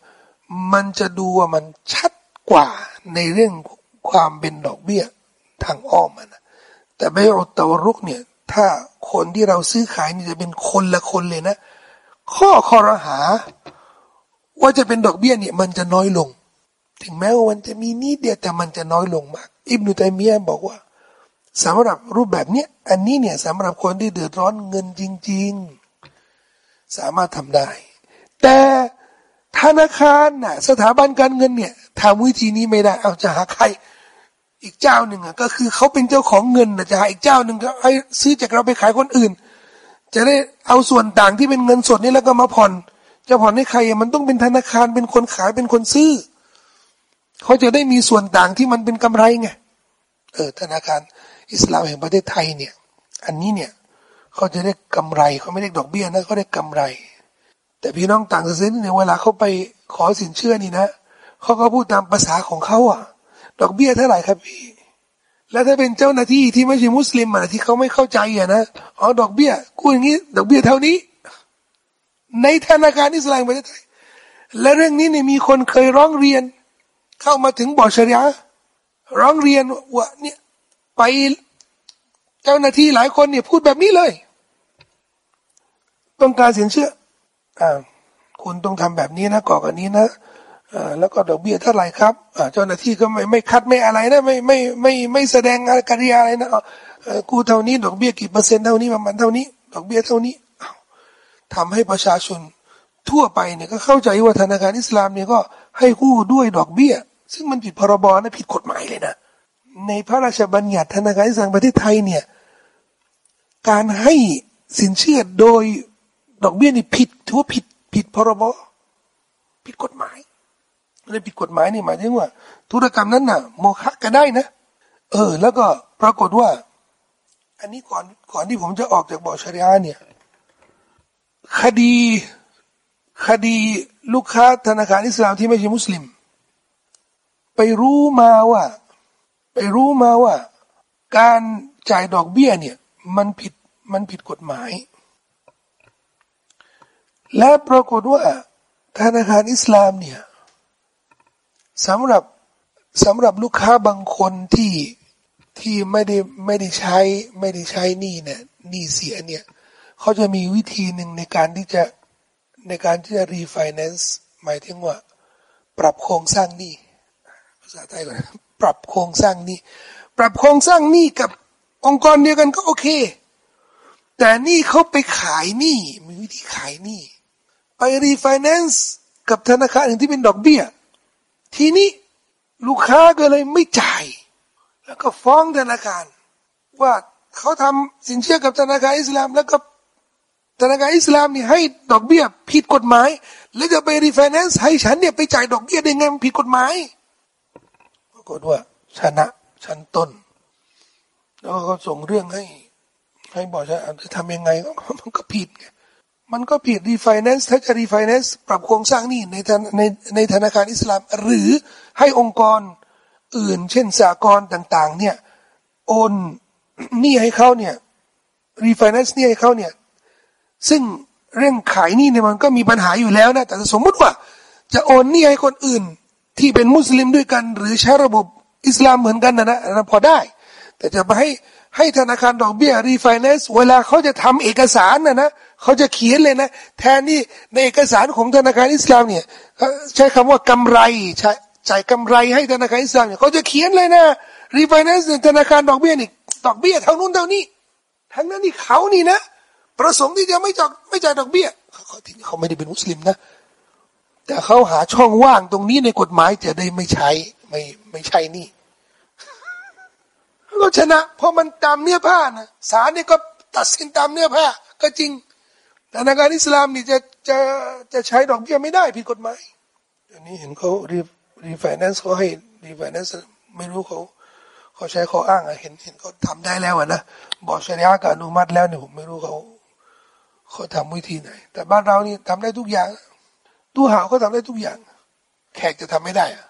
Speaker 1: มันจะดูว่ามันชัด กว่าในเรื่องความเป็นดอกเบี้ยทางอ้อมนะแต่ใบรอตวรุกเนี่ย ถ้าคนที่เราซื้อขายนี่จะเป็นคนละคนเลยนะ ข้อคอรหา ว่าจะเป็นดอกเบี้ยเนี่ย มันจะน้อยลง ถึงแม้ว่ามันจะมีนิดเดียวแต่มันจะน้อยลงมาก อิบนุตัยมียะบอกว่าสำหรับรูปแบบเนี้ยอันนี้เนี่ยสำหรับคนที่เดือดร้อนเงินจริง ๆ สามารถทำได้ แต่ ธนาคารน่ะ สถาบันการเงินเนี่ยทำวิธีนี้ไม่ได้ เอาจะหาใคร อีกเจ้าหนึ่งอะก็คือเขาเป็นเจ้าของเงินนะจะหาอีกเจ้าหนึ่งก็ให้ซื้อจากเราไปขายคนอื่น จะได้เอาส่วนต่างที่เป็นเงินสดนี่แล้วก็มาผ่อน จะผ่อนให้ใครมันต้องเป็นธนาคารเป็นคนขายเป็นคนซื้อเขาจะได้มีส่วนต่างที่มันเป็นกำไรไงเออธนาคารอิสลามแห่งประเทศไทยเนี่ย อันนี้เนี่ยเขาจะได้กำไรเขาไม่ได้ดอกเบี้ยนะเขาได้กำไร แต่พี่น้องต่างศาสนาเนี่ยเวลาเขาไปขอสินเชื่อนี่นะเขาก็พูดตามภาษาของเขาอะ ดอกเบี้ยเท่าไหร่ครับพี่ แล้วถ้าเป็นเจ้าหน้าที่ที่ไม่ใช่มุสลิมอะที่เขาไม่เข้าใจอะนะอ๋อดอกเบี้ยกูอย่างนี้ ดอกเบี้ยเท่านี้ ในธนาคารอิสลามประเทศไทยและเรื่องนี้เนี่ยมีคนเคยร้องเรียน เข้ามาถึงบอชริยะร้องเรียนว่าเนี่ยไปเจ้าหน้าที่หลายคนเนี่ยพูดแบบนี้เลย ต้องการสินเชื่อ คุณต้องทำแบบนี้นะกอกอันนี้นะอ่าแล้วก็ดอกเบี้ยเท่าไหร่ครับเจ้าหน้าที่ก็ไม่ไม่คัดไม่อะไรนะไม่ไม่ไม่ไม่แสดงอาการิยาอะไรนะกูเท่านี้ดอกเบี้ยกี่เปอร์เซ็นต์เท่านี้ประมาณเท่านี้ ดอกเบี้ยเท่านี้ทำให้ประชาชนทั่วไปเนี่ยก็เข้าใจว่าธนาคารอิสลามเนี่ยก็ให้กู้ด้วยดอกเบี้ย ซึ่งมันผิดพรบนะผิดกฎหมายเลยนะในพระราชบัญญัติธนาคารอิสลามประเทศไทยเนี่ยการให้สินเชื่อโดย ดอกเบี้ยนี่ผิดถือว่าผิดผิดพรบผิดกฎหมายอะไรผิดกฎหมายนี่หมายถึงว่า ธุรกรรมนั้นน่ะ โมฆะก็ได้นะ เออ แล้วก็ปรากฏว่า อันนี้ก่อนก่อนที่ผมจะออกจากบ่อชริยาเนี่ย คดี คดีลูกค้าธนาคารอิสลามที่ไม่ใช่มุสลิม ไปรู้มาว่า ไปรู้มาว่า การจ่ายดอกเบี้ยเนี่ย มันผิดมันผิดกฎหมาย และปรากฏว่าธนาคารอิสลามเนี่ยสำหรับสำหรับลูกค้าบางคนที่ที่ไม่ได้ไม่ได้ใช้ไม่ได้ใช้หนี้เนี่ยหนี้เสียเนี่ยเขาจะมีวิธีหนึ่งในการที่จะในการที่จะรีไฟแนนซ์หมายถึงว่า ปรับโครงสร้างหนี้ภาษาไทยก่อนปรับโครงสร้างหนี้ปรับโครงสร้างหนี้กับองค์กรเดียวกันก็โอเค แต่นี่เขาไปขายหนี้มีวิธีขายหนี้ ไปรีไฟแนนซ์กับธนาคารอื่นที่เป็นดอกเบี้ย ทีนี้ลูกค้าก็เลยไม่จ่าย แล้วก็ฟ้องธนาคาร ว่าเขาทำสินเชื่อกับธนาคารอิสลาม แล้วก็ธนาคารอิสลามนี่ให้ดอกเบี้ยผิดกฎหมาย แล้วจะไปรีไฟแนนซ์ให้ฉันเนี่ยไปจ่ายดอกเบี้ยได้ไงมันผิดกฎหมายปรากฏว่าชนะชั้นต้น แล้วก็ส่งเรื่องให้ ให้บอกจะทำยังไงมันก็ผิดไง มันก็ผิดรีไฟแนนซ์ถ้าจะรีไฟแนนซ์ปรับโครงสร้างหนี้ในในในธนาคารอิสลาม หรือให้องค์กรอื่น เช่นสากลต่าง ๆ เนี่ยโอนหนี้ให้เขาเนี่ยรีไฟแนนซ์หนี้ให้เขาเนี่ยซึ่งเรื่องขายหนี้เนี่ยมันก็มีปัญหาอยู่แล้วนะแต่สมมุติว่า จะโอนหนี้ให้คนอื่นที่เป็นมุสลิมด้วยกัน หรือใช้ระบบอิสลามเหมือนกันนะนะพอได้ แต่จะไปให้ ให้ธนาคารดอกเบี้ยรีไฟแนนซ์เวลาเขาจะทำเอกสารนะนะเขาจะเขียนเลยนะ แทนนี่ในเอกสารของธนาคารอิสลามเนี่ยใช้คำว่ากำไรใช้จ่ายกำไรให้ธนาคารอิสลามเนี่ยเขาจะเขียนเลยนะรีไฟแนนซ์ธนาคารดอกเบี้ยนี่ดอกเบี้ยเท่านู้นเท่านี้ ทั้งนั้นนี่เขานี่นะ ประสงค์ที่จะไม่จ่ายไม่จ่ายดอกเบี้ยเขาที่เขาไม่ได้เป็นมุสลิมนะ แต่เขาหาช่องว่างตรงนี้ในกฎหมายจะได้ไม่ใช้ไม่ไม่ใช่นี่ ก็ชนะ เพราะมันตามเนื้อผ้านะศาลนี่ก็ตัดสินตามเนื้อผ้า ก็จริงธนาคารอิสลามนี่จะจะจะใช้ดอกเบี้ยไม่ได้ผิดกฎหมายอันนี้เห็นเขารีรีไฟแนนซ์เขาให้รีไฟแนนซ์ไม่รู้เขาเขาใช้ข้ออ้างอะเห็นเห็นเขาทำได้แล้วอะนะบอกชริยะกับอนุมัติแล้วเนี่ยผมไม่รู้เขาเขาทำวิธีไหน แต่บ้านเรานี่ทำได้ทุกอย่างตู้หาวก็ทำได้ทุกอย่าง แขกจะทำไม่ได้อะ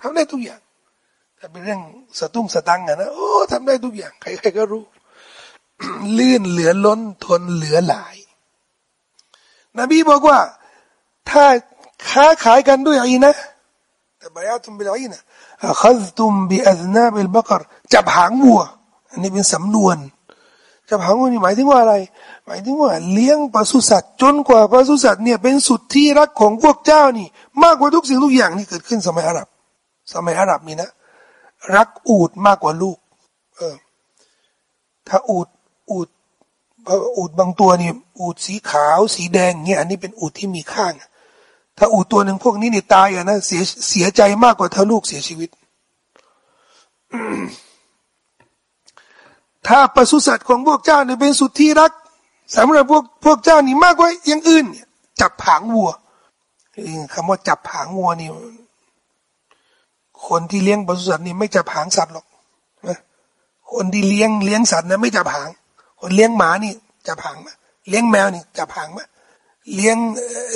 Speaker 1: ทำได้ทุกอย่าง แต่เป็นเรื่องสตุ้งสตังอะนะโอ้ทำได้ทุกอย่าง ใครๆก็รู้ ลื่นเหลือล้นทนเหลือหลาย นบีบอกว่า ถ้าค้าขายกันด้วย عينة تبايعتم بالعينة وأخذتم بأذناب البقر จับหางวัว อันนี้เป็นสำนวนจับหางวัวนี่หมายถึงว่าอะไร หมายถึงว่า เลี้ยงปศุสัตว์จนกว่าปศุสัตว์เนี่ยเป็นสุดที่รักของพวกเจ้านี่ มากกว่าทุกสิ่งทุกอย่างที่เกิดขึ้นสมัยอาหรับ สมัยอาหรับนี่นะ รักอูฐมากกว่าลูก เออ ถ้าอูดอูดอูดบางตัวนี่อูดสีขาว สีแดงเนี่ยอันนี้เป็นอูดที่มีข้าง ถ้าอูดตัวหนึ่งพวกนี้นี่ตายอะนะเสียเสียใจมากกว่าถ้าลูกเสียชีวิต ถ้าปศุสัตว์ของพวกเจ้าเนี่ยเป็นสุดที่รักสำหรับพวกพวกเจ้านี่มากกว่าอย่างอื่น จับผางวัวคำว่าจับผางวัวนี่ คนที่เลี้ยงปศุสัตว์นี่ไม่จับผางสัตว์หรอกคนที่เลี้ยงเลี้ยงสัตว์นะไม่จับผาง คนเลี้ยงหมานี่จับผางมาเลี้ยงแมวนี่จับผางมาเลี้ยง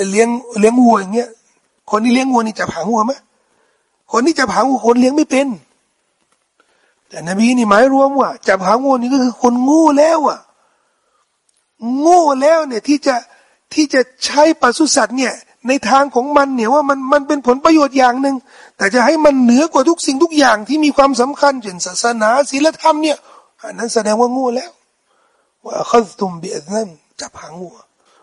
Speaker 1: เลี้ยงเลี้ยงวัวอย่างเงี้ย คนที่เลี้ยงวัวนี่จับผางวัวไหมคนที่จับผางวัวคนเลี้ยงไม่เป็น แต่นบีนี่หมายรวมว่าจับหางูนี่ก็คือคนงูแล้วอะงูแล้วเนี่ยที่จะที่จะใช้ปศุสัตว์เนี่ยในทางของมันเนี่ยว่ามันมันเป็นผลประโยชน์อย่างหนึ่ง แต่จะให้มันเหนือกว่าทุกสิ่งทุกอย่างที่มีความสำคัญเช่นศาสนาศีลธรรมเนี่ยอันนั้นแสดงว่างูแล้วว่าขัดตุมเบียดนั่นจับหางู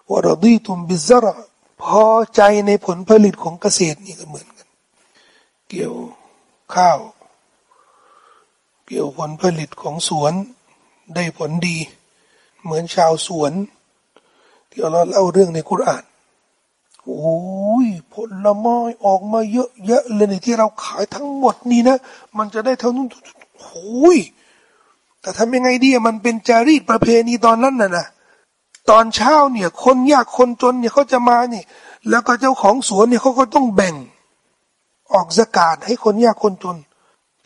Speaker 1: ว่ารดีตุมบิซระพอใจในผลผลิตของเกษตรนี่ก็เหมือนกัน เกี่ยวข้าว เกี่ยวผลผลิตของสวน ได้ผลดี เหมือนชาวสวน ที่เราเล่าเรื่องในคุราน โอ้ยผลไม้ออกมาเยอะเยะเลยในที่เราขายทั้งหมดนี่นะ มันจะได้เท่านู้นโอ้ยแต่ทำยังไงดีมันเป็นจารีตประเพณีตอนนั้นน่ะนะตอนเช้าเนี่ย คนยากคนจนเนี่ยเขาจะมานี่แล้วก็เจ้าของสวนเนี่ยเขาก็ต้องแบ่ง ออกสกาดให้คนยากคนจน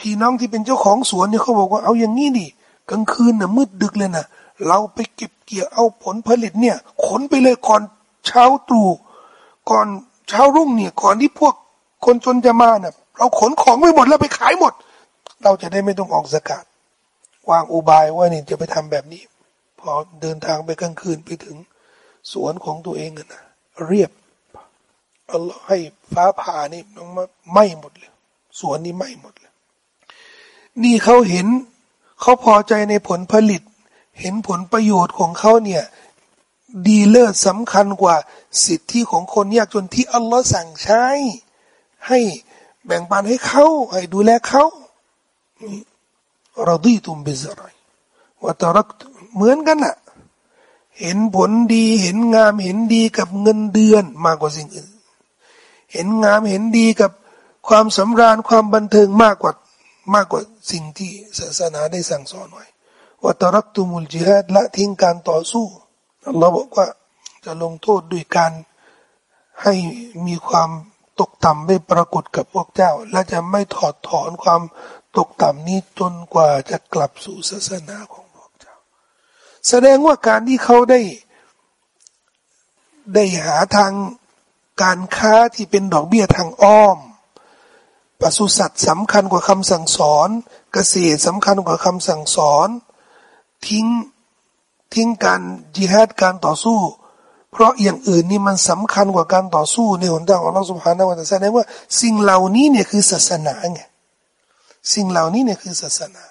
Speaker 1: พี่น้องที่เป็นเจ้าของสวนเนี่ยเขาบอกว่าเอาอย่างนี้ดิกลางคืนน่ะมืดดึกเลยน่ะ เราไปเก็บเกี่ยวเอาผลผลิตเนี่ย ขนไปเลยก่อนเช้าตรู่ ก่อนเช้ารุ่งเนี่ย ก่อนที่พวกคนจนจะมาเน่ะเราขนของไปหมดแล้วไปขายหมด เราจะได้ไม่ต้องออกสกาดวางอุบายว่านี่จะไปทำแบบนี้ พอเดินทางไปกลางคืนไปถึงสวนของตัวเองนะเรียบอัลลอฮ์ให้ฟ้าผ่านี่น้องมาไหม้หมดเลยสวนนี้ไหม้หมดเลยนี่เขาเห็นเขาพอใจในผลผลิต เห็นผลประโยชน์ของเขาเนี่ย ดีเลิศสำคัญกว่าสิทธิของคนยากจนที่อัลลอฮ์สั่งใช้ ให้แบ่งปันให้เขาให้ดูแลเขาเราดีตุมเบซอะไรว่าตรักเหมือนกันน่ะ เห็นผลดีเห็นงามเห็นดีกับเงินเดือนมากกว่าสิ่งอื่น เห็นงามเห็นดีกับความสำราญความบันเทิงมากกว่ามากกว่าสิ่งที่ศาสนาได้สั่งสอนไว้ว่าตรักตุมุลจิฮัดละทิ้งการต่อสู้ อัลลอฮ์บอกว่า จะลงโทษด้วยการให้มีความตกต่ำไม่ปรากฏกับพวกเจ้า และจะไม่ถอดถอนความตกต่ำนี้จนกว่าจะกลับสู่ศาสนาของพวกเจ้า แสดงว่าการที่เขาได้ ได้หาทางการค้าที่เป็นดอกเบี้ยทางอ้อมปศุสัตว์สำคัญกว่าคำสั่งสอน เกษตรสำคัญกว่าคำสั่งสอน ทิ้ง ทิ้งการจิฮัดการต่อสู้ เพราะอย่างอื่นนี่มันสำคัญกว่าการต่อสู้ในหนทางของเราสุภาพนะวันแสดงว่าสิ่งเหล่านี้เนี่ยคือศาสนาไงสิ่งเหล่านี้เนี่ยคือศาสนา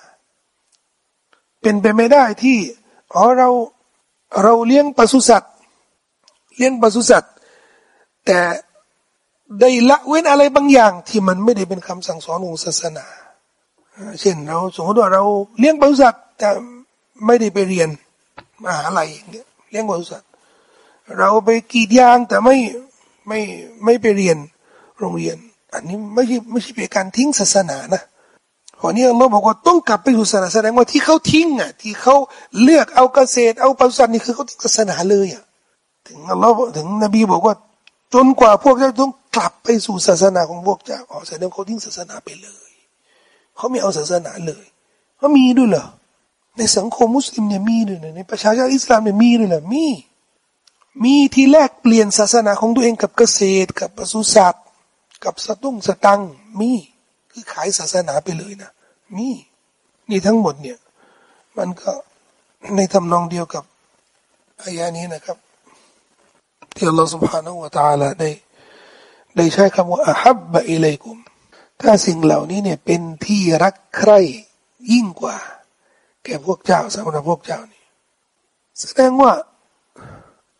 Speaker 1: เป็นไปไม่ได้ที่อ๋อเราเราเลี้ยงปศุสัตว์ เลี้ยงปศุสัตว์ แต่ได้ละเว้นอะไรบางอย่าง ที่มันไม่ได้เป็นคำสั่งสอนของศาสนา เช่นเราสมมติว่าเราเลี้ยงปศุสัตว์แต่ไม่ได้ไปเรียน มหาลัยอย่างเงี้ยเลี้ยงปศุสัตว์เราไปกีดยางแต่ไม่ไม่ไม่ไปเรียนโรงเรียน อันนี้ไม่ใช่ไม่ใช่เป็นการทิ้งศาสนานะพอนี้เราบอกว่าต้องกลับไปสู่ศาสนาแสดงว่าที่เขาทิ้งอะที่เขาเลือกเอาเกษตรเอาปศุสัตว์นี่คือเขาทิ้งศาสนาเลยอะถึงเราถึงนบีบอกว่า จนกว่าพวกเจ้าต้องกลับไปสู่ศาสนาของพวกเจ้าอ๋อแสดงเขาทิ้งศาสนาไปเลยเขาไม่เอาศาสนาเลยเขามีด้วยเหรอ ในสังคมมุสลิมเนี่ยมีด้วยในประชาชาติอิสลามเนี่ยมีด้วยเหรอมี มีที่แลกเปลี่ยนศาสนาของตัวเองกับเกษตร กับปศุสัตว์กับสตุ้งสตังมี คือขายศาสนาไปเลยนะ มี นี่ทั้งหมดเนี่ย มันก็ในทำนองเดียวกับอายานี้นะครับที่อัลลอฮฺ سبحانه และ تعالى ได้ได้ใช้คำว่าอัฮับบะอิเลกุมถ้าสิ่งเหล่านี้เนี่ยเป็นที่รักใคร่ยิ่งกว่า แก่พวกเจ้าสำหรับพวกเจ้านี่แสดงว่า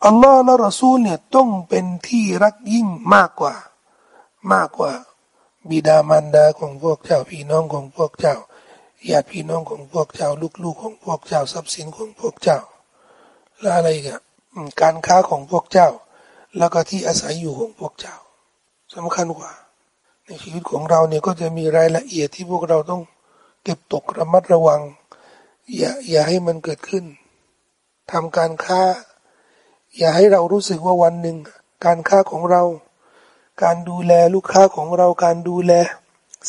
Speaker 1: อัลลอฮ์และรอซูลเนี่ยต้องเป็นที่รักยิ่งมากกว่า มากกว่า บิดามารดาของพวกเจ้าพี่น้องของพวกเจ้าญาติพี่น้องของพวกเจ้า ลูกๆของพวกเจ้าทรัพย์สินของพวกเจ้า และอะไรกันการค้าของพวกเจ้า แล้วก็ที่อาศัยอยู่ของพวกเจ้าสำคัญกว่า ในชีวิตของเราเนี่ยก็จะมีรายละเอียดที่พวกเราต้องเก็บตกระมัดระวัง อย่าอย่าให้มันเกิดขึ้นทำการค้า อย่าให้เรารู้สึกว่าวันหนึ่ง การค้าของเรา การดูแลลูกค้าของเราการดูแล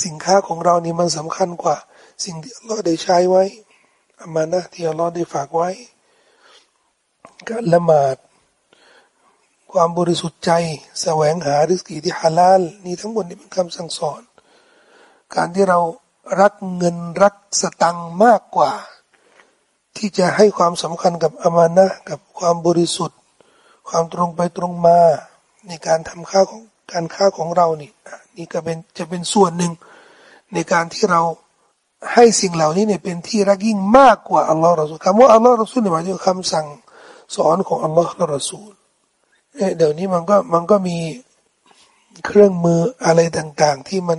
Speaker 1: สินค้าของเรานี่มันสำคัญกว่า สิ่งที่เราได้ใช้ไว้อามานะที่เราได้ฝากไว้ การละหมาด ความบริสุทธิ์ใจแสวงหาริสกีที่ฮาลาลนี่ทั้งหมดนี่เป็นคำสั่งสอน การที่เรารักเงินรักสตังมากกว่า ที่จะให้ความสำคัญกับอามานะกับความบริสุทธิ์ ความตรงไปตรงมาในการทำค้าของการค้าของเรานี่นี่ก็เป็นจะเป็นส่วนหนึ่งในการที่เราให้สิ่งเหล่านี้เนี่ยเป็นที่รักยิ่งมากกว่าอัลลอฮ์เราสุลคำว่าอัลลอฮ์เราสุลหมายถึงคำสั่งสอนของอัลลอฮ์และรอซูลเดี๋ยวนี้มันก็มันก็มีเครื่องมืออะไรต่างๆ ที่มัน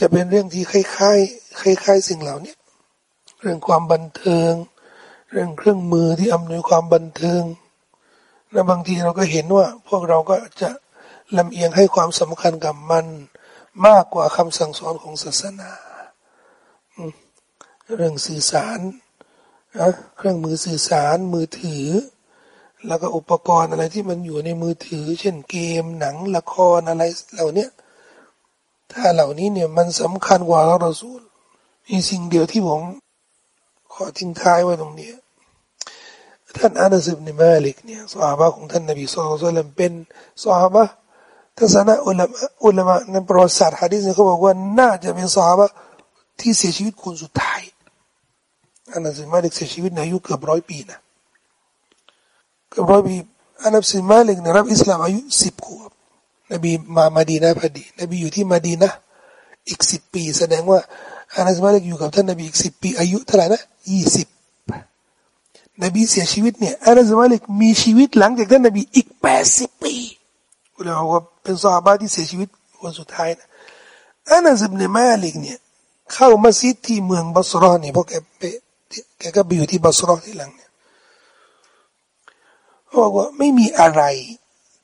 Speaker 1: จะเป็นเรื่องที่คล้ายๆคล้ายๆ สิ่งเหล่านี้เรื่องความบันเทิง เรื่องเครื่องมือที่อำนวยความบันเทิงและบางทีเราก็เห็นว่า พวกเราก็จะลำเอียงให้ความสำคัญกับมัน มากกว่าคำสั่งสอนของศาสนาเรื่องสื่อสารนะเครื่องมือสื่อสารมือถือ แล้วก็อุปกรณ์อะไรที่มันอยู่ในมือถือ เช่นเกมหนังละครอะไรเหล่านี้ถ้าเหล่านี้เนี่ยมันสำคัญกว่าเราสูลมีสิ่งเดียวที่ผมขอทิ้งท้ายไว้ตรงนี้ ท่านอานัสิบนมาลิกเนี่ยสาบะของท่านนบีสุลต่านเป็นสาบะทัศนะอุลามะอุลามะในประวัติศาสตร์ฮะดีษเขาบอกว่าน่าจะเป็นสาบะที่เสียชีวิตคนสุดท้ายอานัสิบมาลิกเสียชีวิตในอายุเกือบร้อยปีนะเกับร้อบีอานับซิมาลิกเนี่ยรับอิสลามอายุสิบขวบนบีมามาดีนะพอดีนบีอยู่ที่มาดีนะอีกสิบปี แสดงว่าอานับซิมาลิกอยู่กับท่านนบีอีกสิบปีอายุเท่าไหร่นะยี่สิบ นบีเสียชีวิตเนี่ยอานับซิมาลิกมีชีวิตหลังจากท่านนบีอีกแปดสิบปีเราบอกว่าเป็นซาบะที่เสียชีวิตคนสุดท้ายนะอานับซิบเนมาลิกเนี่ยเข้ามัสยิดที่เมืองบัสรอเนี่ยเพราะแกไปแกก็ไปอยู่ที่บัสรอที่หลังเนี่ยบอกว่าไม่มีอะไร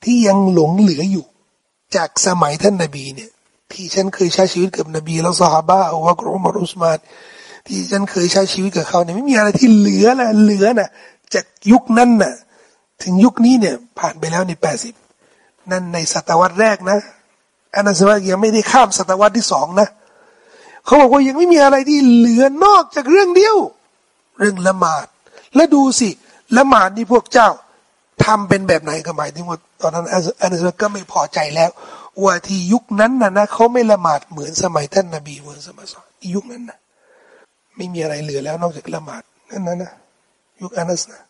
Speaker 1: ที่ยังหลงเหลืออยู่ จากสมัยท่านนบีเนี่ยที่ฉันเคยใช้ชีวิตกับนบีแล้วซาฮาบะอัวกรุมารุสมาน ที่ฉันเคยใช้ชีวิตกับเขาเนี่ยไม่มีอะไรที่เหลือละเหลือน่ะ จากยุคนั้นน่ะ ถึงยุคนี้เนี่ย ผ่านไปแล้วในแปดสิบนั่นในศตวรรษแรกนะอันนั้นสมัยยังไม่ได้ข้ามศตวรรษที่สองนะเขาบอกว่ายังไม่มีอะไรที่เหลือนอกจากเรื่องเดียว เรื่องละหมาด แล้วดูสิละหมาดนี่พวกเจ้าทำเป็นแบบไหนก็หมายถึงว่าตอนนั้นอันนั้นก็ไม่พอใจแล้วว่าที่ยุคนั้นนะนะเขาไม่ละหมาดเหมือนสมัยท่านนบีเหมือนสมัยยุคนั้นนะ ไม่มีอะไรเหลือแล้วนอกจากละหมาดนั่นนะนะยุคอานัสนะ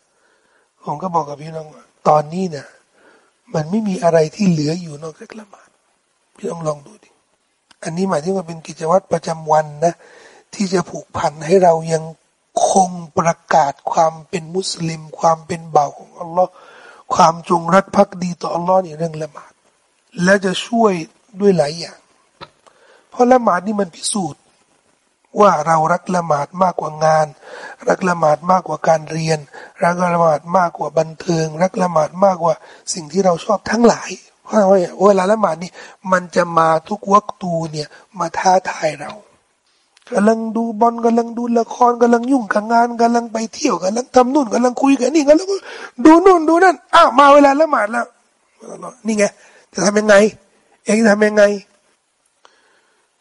Speaker 1: ผมก็บอกกับพี่น้องว่าตอนนี้เนี่ยมันไม่มีอะไรที่เหลืออยู่นอกจากละหมาดพี่ต้องลองดูดิอันนี้หมายถึงว่าเป็นกิจวัตรประจำวันนะที่จะผูกพันให้เรายังคงประกาศความเป็นมุสลิม ความเป็นเบาของอัลลอฮ์ความจงรักภักดีต่ออัลลอฮ์นี่เรื่องละหมาดและจะช่วยด้วยหลายอย่าง เพราะละหมาดนี่มันพิสูจน์ ว่าเรารักละหมาดมากกว่างาน รักละหมาดมากกว่าการเรียน รักละหมาดมากกว่าบันเทิง รักละหมาดมากกว่าสิ่งที่เราชอบทั้งหลาย เพราะว่าเวลาละหมาดนี่มันจะมาทุกวักตูเนี่ยมาท้าทายเรากำลังดูบอลกำลังดูละครกำลังยุ่งกับงานกำลังไปเที่ยวกำลังทำนู่นกำลังคุยกันนี่กำลังดูนู่นดูนั่นอ้าวมาเวลาละหมาดแล้วนี่ไงจะทำยังไง เองทำยังไง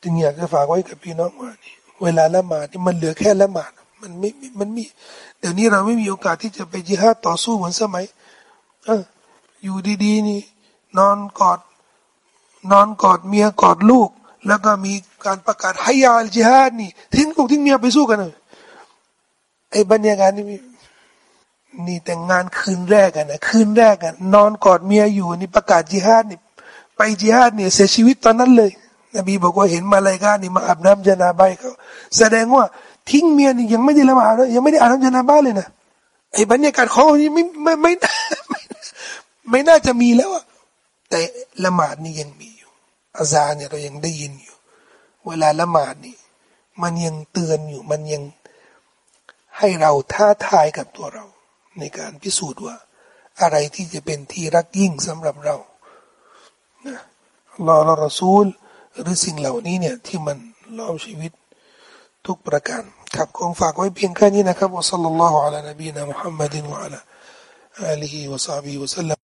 Speaker 1: จึงอยากจะฝากไว้กับพี่น้องว่านี่ เวลาละหมาดนี่มันเหลือแค่ละหมาดมันไม่มันมีเดี๋ยวนี้เราไม่มีโอกาสที่จะไปจิฮาดต่อสู้เหมือนสมัย เออ อยู่ดีๆ นี่ นอนกอด นอนกอดเมียกอดลูก แล้วก็มีการประกาศให้ยาลจิฮาดนี่ทิ้งลูกทิ้งเมียไปสู้กันเลยไอ้บรรยากาศนี่นี่แต่งงานคืนแรกกันนะคืนแรกกันนอนกอดเมียอยู่นี่ประกาศจิฮาดนี่ ไปจิฮาดเนี่ยเสียชีวิตตอนนั้นเลย นบีบอกว่าเห็นมาลายกานี่มาอาบน้ำจนาบายเขาแสดงว่าทิ้งเมียนี่ยังไม่ได้ละหมาดยังไม่ได้อาบน้ำจนาบายเลยนะไอ้บรรยากาศของนี่ไม่ไม่ไม่ไม่น่าจะมีแล้วอะแต่ละหมาดนี่ยังมีอยู่อาซาเนี่ยเรายังได้ยินอยู่ เวลาละหมาดนี่ มันยังเตือนอยู่ มันยังให้เราท้าทายกับตัวเรา ในการพิสูจน์ว่า อะไรที่จะเป็นที่รักยิ่งสำหรับเรานะรอรอรซูล หรือสิ่งเหล่านี้เนี่ยที่มันล้อมชีวิตทุกประการครับคงฝากไว้เพียงแค่นี้นะครับวะสัลลัลลอฮุอะลัยนบีนะมุฮัมมัดวะอะลาอาลีฮิวะซาบิวะสัลลัม